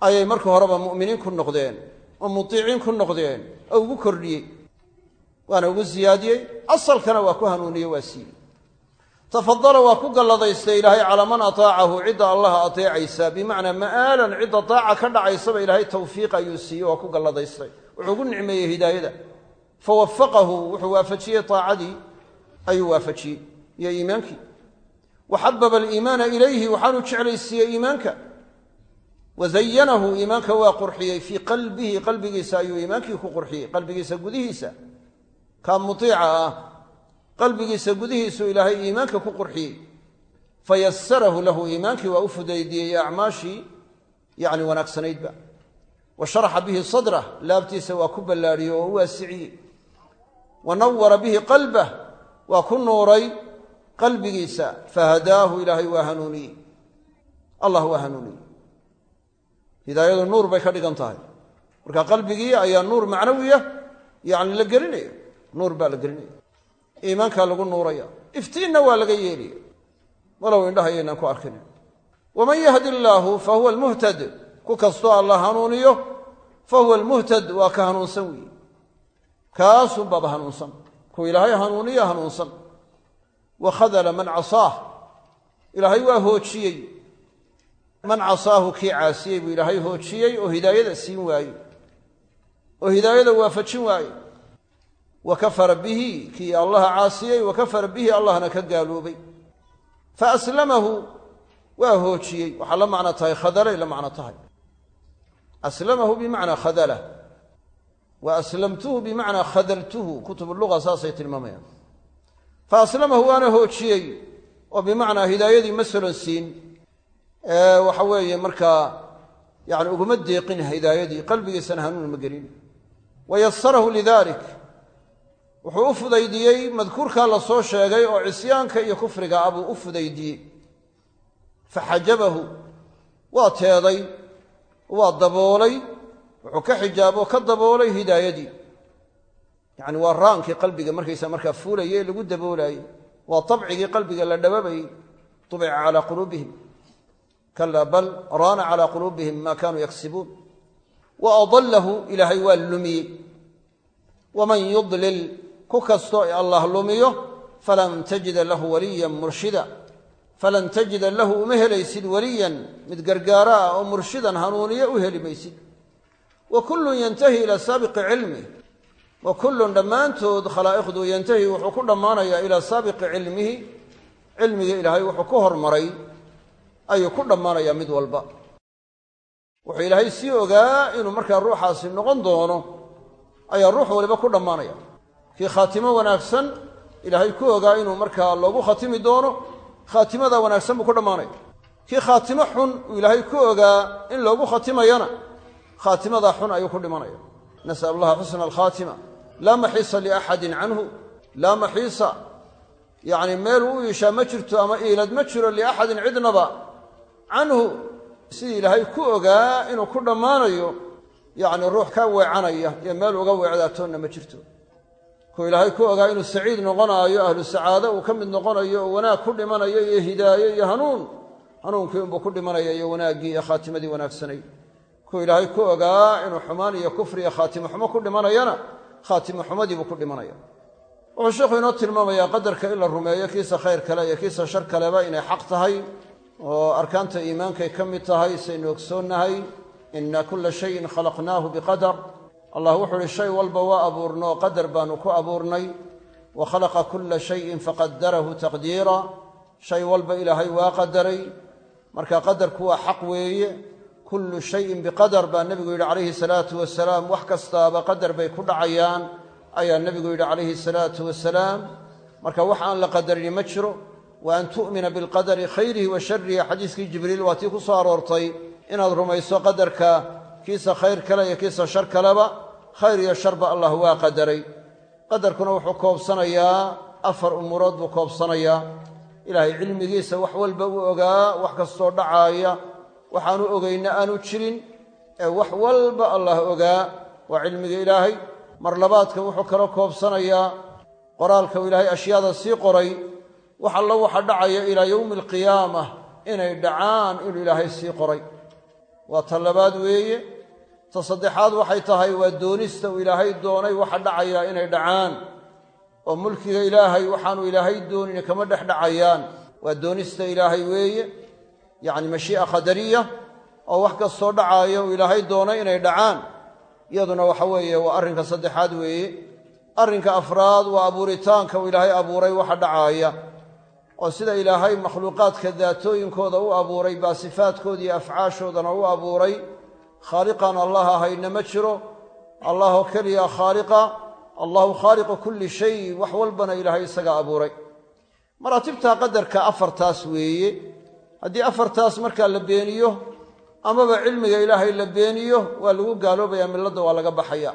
ayay marka horeba mu'miniin ku noqdeen oo mutiiciin ku noqdeen oo ugu kordhiyey waana ugu siyaadiyey asalkana waa ku hanuuniyey waa siiyey. Tafadala waa ku galladaystay ilaahay calaa man ataacahu cidda allaha ateecaysa. Bimacnaa ma'aalan cidda daaca ka dhacaysaba ilaahay tawfiiq ayuu siiyey waa ku galladaystay wuxuu ugu nicmeeyey hidaayada. Fawafaqahu wuxuu waafajiyey taacadii ayuu waafajiyey iyo iimaankii. Wa xababa aliimaana ilayhi waxaanu jeclaysiiyey iimaanka. Wa zayanahu iimaanka waa qurxiyey fii qalbihi qalbigiisa ayuu iimaankii ku qurxiyey qalbigiisa gudihiisa. Kaa mutiica ah qalbigiisa gudihiisuu ilaahay iimaanka ku qurxiyey. Fayasarahu lahu iimaankii waa u fudaydiyey acmaashii yacni wanaagsanaydba wa sharaxa bihi sadrah laabtiisa waa ku ballaadhiyey oo u waasiciyey wa nawara bihi qalbah waa ku nuuray qalbigiisa. Fahadaahu ilaahay waa hanuuniyey. Allah waa hanuuniyey. Hidaayadu nuur bay ka dhigan tahay. Marka qalbigii ayaa nuur macnawiya yacni la gelinaya nuur baa la gelinaya iimaankaa lagu nuuraya. Iftiinna waa laga yeelaya walow indhaha yaynaan ku arkin waman yahdi illaahu fa huwa almuhtad ku kastoo alla hanuuniyo fa huwa almuhtad waa ka hanuunsan weeye. Kaasunbaaba hanuunsan. Ku ilaahay hanuuniya hanuunsan. Wa khadala man casaah. Ilaahay waa hoojiyey. Man casaahu kii caasiyey buu ilaahay hoojiyey oo hidaayada siin waaye oo hidaayada waafajin waaye wa kafara bihi kii allaha caasiyey wa kafara bihi allahna ka gaaloobay. Fa aslamahu waa hoojiyey. Waxaa la macno tahay khadalay la macno tahay aslamahu bimacnaa khadalah wa aslamtuhu bimacnaa khadaltuhu kutubu luga saasay tilmaamayaan fa aslamahu waana hoojiyey oo bimacnaa hidaayadii ma solonsiin waxa weeye markaa yani uguma deeqin hidaayadii qalbigiisana hanuun ma gelin wa yasarahu lidalik wuxuu u fudaydiyey madkuurkaa la soo sheegay oo cisyaanka iyo kufriga ah buu u fudaydiyey faxajabahu waa teeday waa daboolay wuxuu ka xijaaboo ka daboolay hidaayadii. Yacni waa raankii qalbiga markaysa markaa fuulayay lagu daboolaayey. Waa tabcigii qalbiga la dhababayey tubica calaa quluubihim. Kala bal raana calaa quluubihim maa kaanuu yaksibuun. Wa adallahu ilaahay waa lumiyey. Waman yudlil ku kastoo allah lumiyo falan tajida lahu waliyan murshida falan tajida lahu uma helaysid waliyan mid gargaara ah oo murshidan hanuuniye u heli maysid. Wa kullun yantahi ilaa saabiqi cilmih wa kullun dhammaantood khalaa'iqdu yantahi wuxuu ku dhammaanayaa ilaa saabiqi cilmihi cilmiga ilaahay wuxuu ku hormaray ayuu ku dhammaanayaa mid walba. Wuxuu ilaahay sii ogaa inuu markaa ruuxaasi noqon doono ayaa ruux waliba ku dhammaanaya. Kii khaatimo wanaagsan ilaahay ku ogaa inuu markaa loogu khatimi doono khaatimada wanaagsan buu ku dhammaanaya kii khaatimo xun uu ilaahay ku ogaa in loogu khatimayana khaatimadaa xun ayuu ku dhimanaya. Nas'al allaha xusna alkhaatima. Laa maxiisa liaxadin canhu. Laa maxiisa yacni meel u iishaa ma jirto ama iilad ma jiro liaxadin cidnaba canhu. Sidii ilaahay ku ogaa inuu ku dhammaanayo yacni ruux ka weecanaya iyo meel uga weecdaatoonna ma jirto kuu ilaahay ku ogaa inuu saciid noqonaayo ahlu sacaado uu ka mid noqonayo oo wanaag ku dhimanayo iyo hidaaye iyo hanuun. Hanuunkii unbuu ku dhimanaya iyo wanaaggii iyo khaatimadii wanaagsanay. Kuu ilaahay ku ogaa inuu xumaan iyo kufri iyo khaatimo xumo ku dhimanayana khaatimo xumadiibuu ku dhimanaya. Wuxuu sheikhu inoo tilmaamayaa qadarka in la rumeeyo kiisa khayr kale iyo kiisa shar kaleba inay xaq tahay oo arkaanta iimaankay ka mid tahay saynu ogsoonnahay ina kula shayin khalaqnaahu biqadar allah wuxuu uhi shay walba waa abuurnoo qadar baanu ku abuurnay. Wa khalaqa kula shayin faqadarahu taqdiira. Shay walba ilaahay waa qadaray. Marka qadarku waa xaq weeye. Kullu shayin biqadar baa nebigu yidhi calayhi salaatu wasalaam wax kastaaba qadar bay ku dhacayaan ayaa nebigu yidhi calayhi salaatu wasalaam marka wax aan la qadarini ma jiro. Wa an tu'mina bilqadari khayrihi wa sharihi xadiiskii jibriil waa tii ku soo aroortay inaad rumayso qadarka kiisa khayr kale iyo kiisa shar kaleba khayr iyo sharba allah waa qadaray. Qadarkuna wuxuu koobsanayaa afar umuurood buu koobsanayaa. Ilaahay cilmigiisa wax walba uu ogaa wax kastoo dhacaaya waxaanu ogayna aanu jirin ee wax walba allah ogaa. Waa cilmiga ilaahay. Mar labaadka wuxuu kaloo koobsanayaa. Qoraalka uu ilaahay ashyaada sii qoray. Wax allo waxa dhacaya ilaa yowmi alqiyaamah inay dhacaan inuu ilaahay sii qoray. Waa ta labaad weeye ta saddexaad waxay tahay waa doonista uu ilaahay doonay waxa dhacaya inay dhacaan. Oo mulkiga ilaahay waxaanu ilaahay doonin kama dhex dhacayaan. Waa doonista ilaahay weeye yacni mashii'a qadariya oo wax kastoo dhacaaya uu ilaahay doonay inay dhacaan. Iyaduna waxa weeye waa arrinka saddexaad weeye. Arrinka afraad waa abuuritaanka uu ilaahay abuuray waxa dhacaaya oo sida ilaahay makhluuqaadka daatooyinkooda u abuuray baa sifaadkooda iyo afcaashoodana u abuuray khaaliqan allah ahayna ma jiro. Allahoo keliya khaaliqa. Allahu khaaliqu kulli shay wax walbana ilaahay isagaa abuuray. Maraatibta qadarka afartaas weeye. Haddii afartaas markaa la beeniyo amaba cilmiga ilaahay la beeniyo waa lagu gaaloobayaa milladda waa laga baxaya.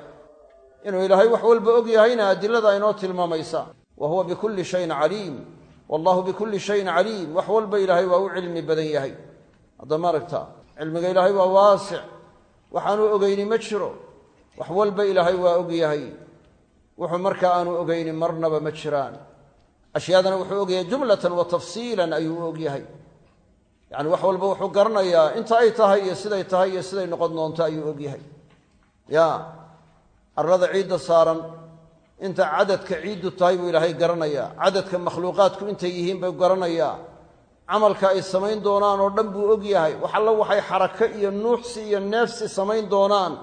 Inuu ilaahay wax walba og yahayna adilada inoo tilmaamaysa. Wa huwa bikulli shayin caliim. Wallahu bikulli shayin caliim. Wax walba ilaahay waa u cilmi badan yahay. Hadda maaragta cilmiga ilaahay waxaanu ogeyni ma jiro. Wax walba ilaahay waa og yahay. Wuxuu markaa aanu ogeyni marnaba ma jiraan. Ashyaadana wuxuu ogyahay jumlatan wa tafsiilan ayuu og yahay. Yacni wax walba wuxuu garanayaa inta ay tahay iyo siday tahay iyo siday noqon doonto ayuu og yahay. Ya arlada ciidda saaran inta cadadka ciiddu tahay buu ilaahay garanayaa. Cadadka makhluuqaadku intay yihiin buu garanayaa camalka ay samayn doonaan oo dhan buu og yahay. Wax alla waxay xarako iyo nuuxsi iyo neefsi samayn doonaan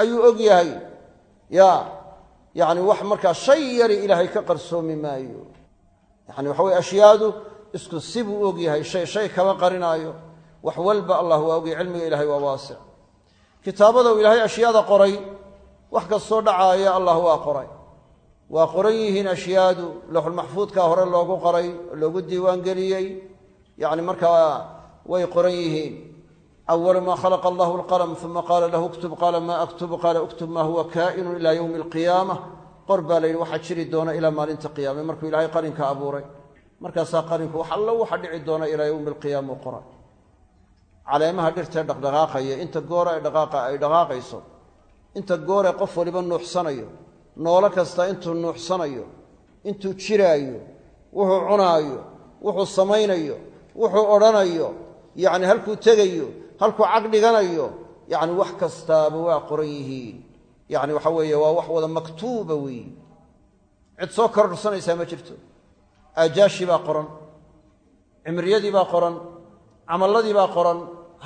ayuu og yahay. Ya yacni wax markaa shay yari ilaahay ka qarsoomi maayo. Yacni waxa weye ashyaadu isku si buu og yahay shay shay kama qarinaayo. Wax walba allah waa ogyahay cilmiga ilahay waa waasic. Kitaabada uu ilaahay ashyaada qoray wax kastoo dhacaaya allah waa qoray. Waa qoran yihiin ashyaadu lowxulmaxfuudkaa hore loogu qoray oo loogu diiwaangeliyey yacni markaa way qoran yihiin awalu maa khalaqa allahu alqalam uma qaala lahu uktub qaala maa aktubu qaala uktub maa huwa kaa'inu ilaa yowmi alqiyaama qor baa la yidhi waxaa jiri doona ilaa maalinta qiyaame markuu ilaahay qalinka abuuray markaasaa qalinku wax allo waxa dhici doona ilaa yowmi alqiyaama u qoray caleemaha dhirtee dhaqdhaqaaqaya inta goora ay dhaqaaqayso inta gooree qof waliba nuuxsanayo noolo kasta intuu nuuxsanayo intuu jiraayo wuxuu cunaayo wuxuu samaynayo wuxuu odhanayo yacni halkuu tegayo halkuu cag dhiganayo yacni wax kastaaba waa qoran yihiin. Yacni waxa weeye waa wax wada maktuuba weeye cid soo kororsanaysaa ma jirto. Aajaashii baa qoran cimriyadii baa qoran camalladii baa qoran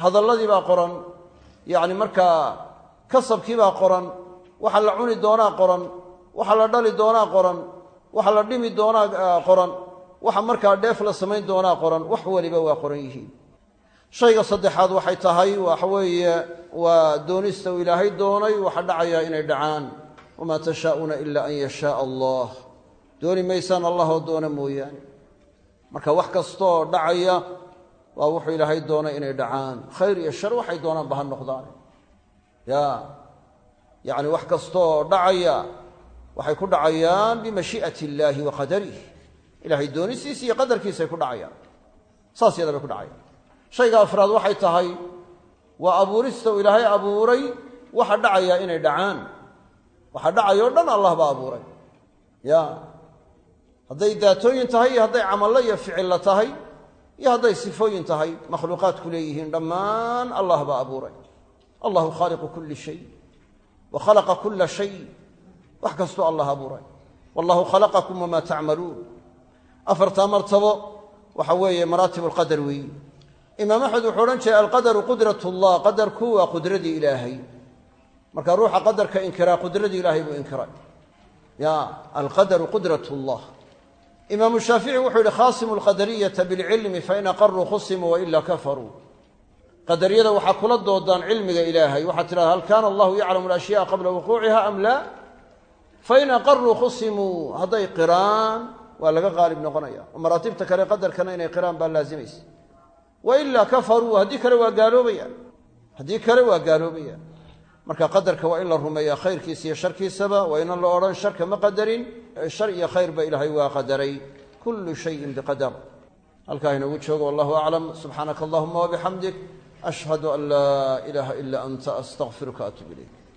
hadalladii baa qoran yacni markaa kasabkii baa qoran waxa la cuni doonaa qoran waxa la dhali doonaa qoran waxa la dhimi doonaa qoran waxa markaa dheef la samayn doonaa qoran wax waliba waa qoran yihiin. Shayga saddexaad waxay tahay waxa weeye waa doonista uu ilaahay doonay waxa dhacayaa inay dhacaan. Wamaa tashaa'uuna ila an yashaaa allah. Dooni maysaan allahoo doona mooyaane. Marka wax kastoo dhacaya waa wuxuu ilaahay doonay inay dhacaan. Khayr iyo shar waxay doonaanba ha noqdaan. Ya yacni wax kastoo dhacaya waxay ku dhacayaan bimashii'ati illaahi wa qadarih ilahay doonistiisa iyo qadarkiisay ku dhacayaan. Saas yada bay ku dhacayaan. Shayga afraad waxay tahay waa abuurista uu ilaahay abuuray waxa dhacaya inay dhacaan. Waxa dhacaya o dhan allah baa abuuray. Ya hadday daatooyin tahay iyo hadday camallo iyo ficilla tahay iyo hadday sifooyin tahay makhluuqaadku leeyihiin dhammaan allah baa abuuray. Allahu khaaliqu kulli shay wa khalaqa kulla shay. Wax kastuu allah abuuray. Wallahu khalaqakum wamaa tacmaluun afartaa martabo waxa weeye maraatib alqadar weeyi. Imaam axmed wuxuu odhan jiray alqadaru qudrat qadarku waa qudradii ilaahay. Marka ruuxa qadarka inkiraa qudradii ilaahay buu inkiray. Ya alqadaru qudrat imaamu shaafici wuxuu yihi khaasimu alqadariyata bilcilmi fain aqaruu khusimuu waila kafaruu. Qadariyada waxaa kula doodaan cilmiga ilaahay. Waxaad tidhahda hal kaana allahu yaclamu alashyaءa qabla wuquuciha am laa? Fain aqaruu khusimuu hadday qiraan waa laga qaalib noqonaya. oo maraatibta kale qadarkana inay qiraan baa laazimaysa wailaa kafaruu haddii kale waa gaaloobayaan. Haddii kale waa gaaloobayaan. Marka qadarka waa in la rumeeya khayrkiisa iyo sharkiisaba waa inan la odhan sharka ma qadarin shar iyo khayrba ilaahay waa qadaray. Kullu shayin biqadar. Halkaa inoogu joogo wallahu aclam. Subxaanaka allahuma wabixamdik ashhadu an laa ilaaha ila anta astaqfiruka atub ilayk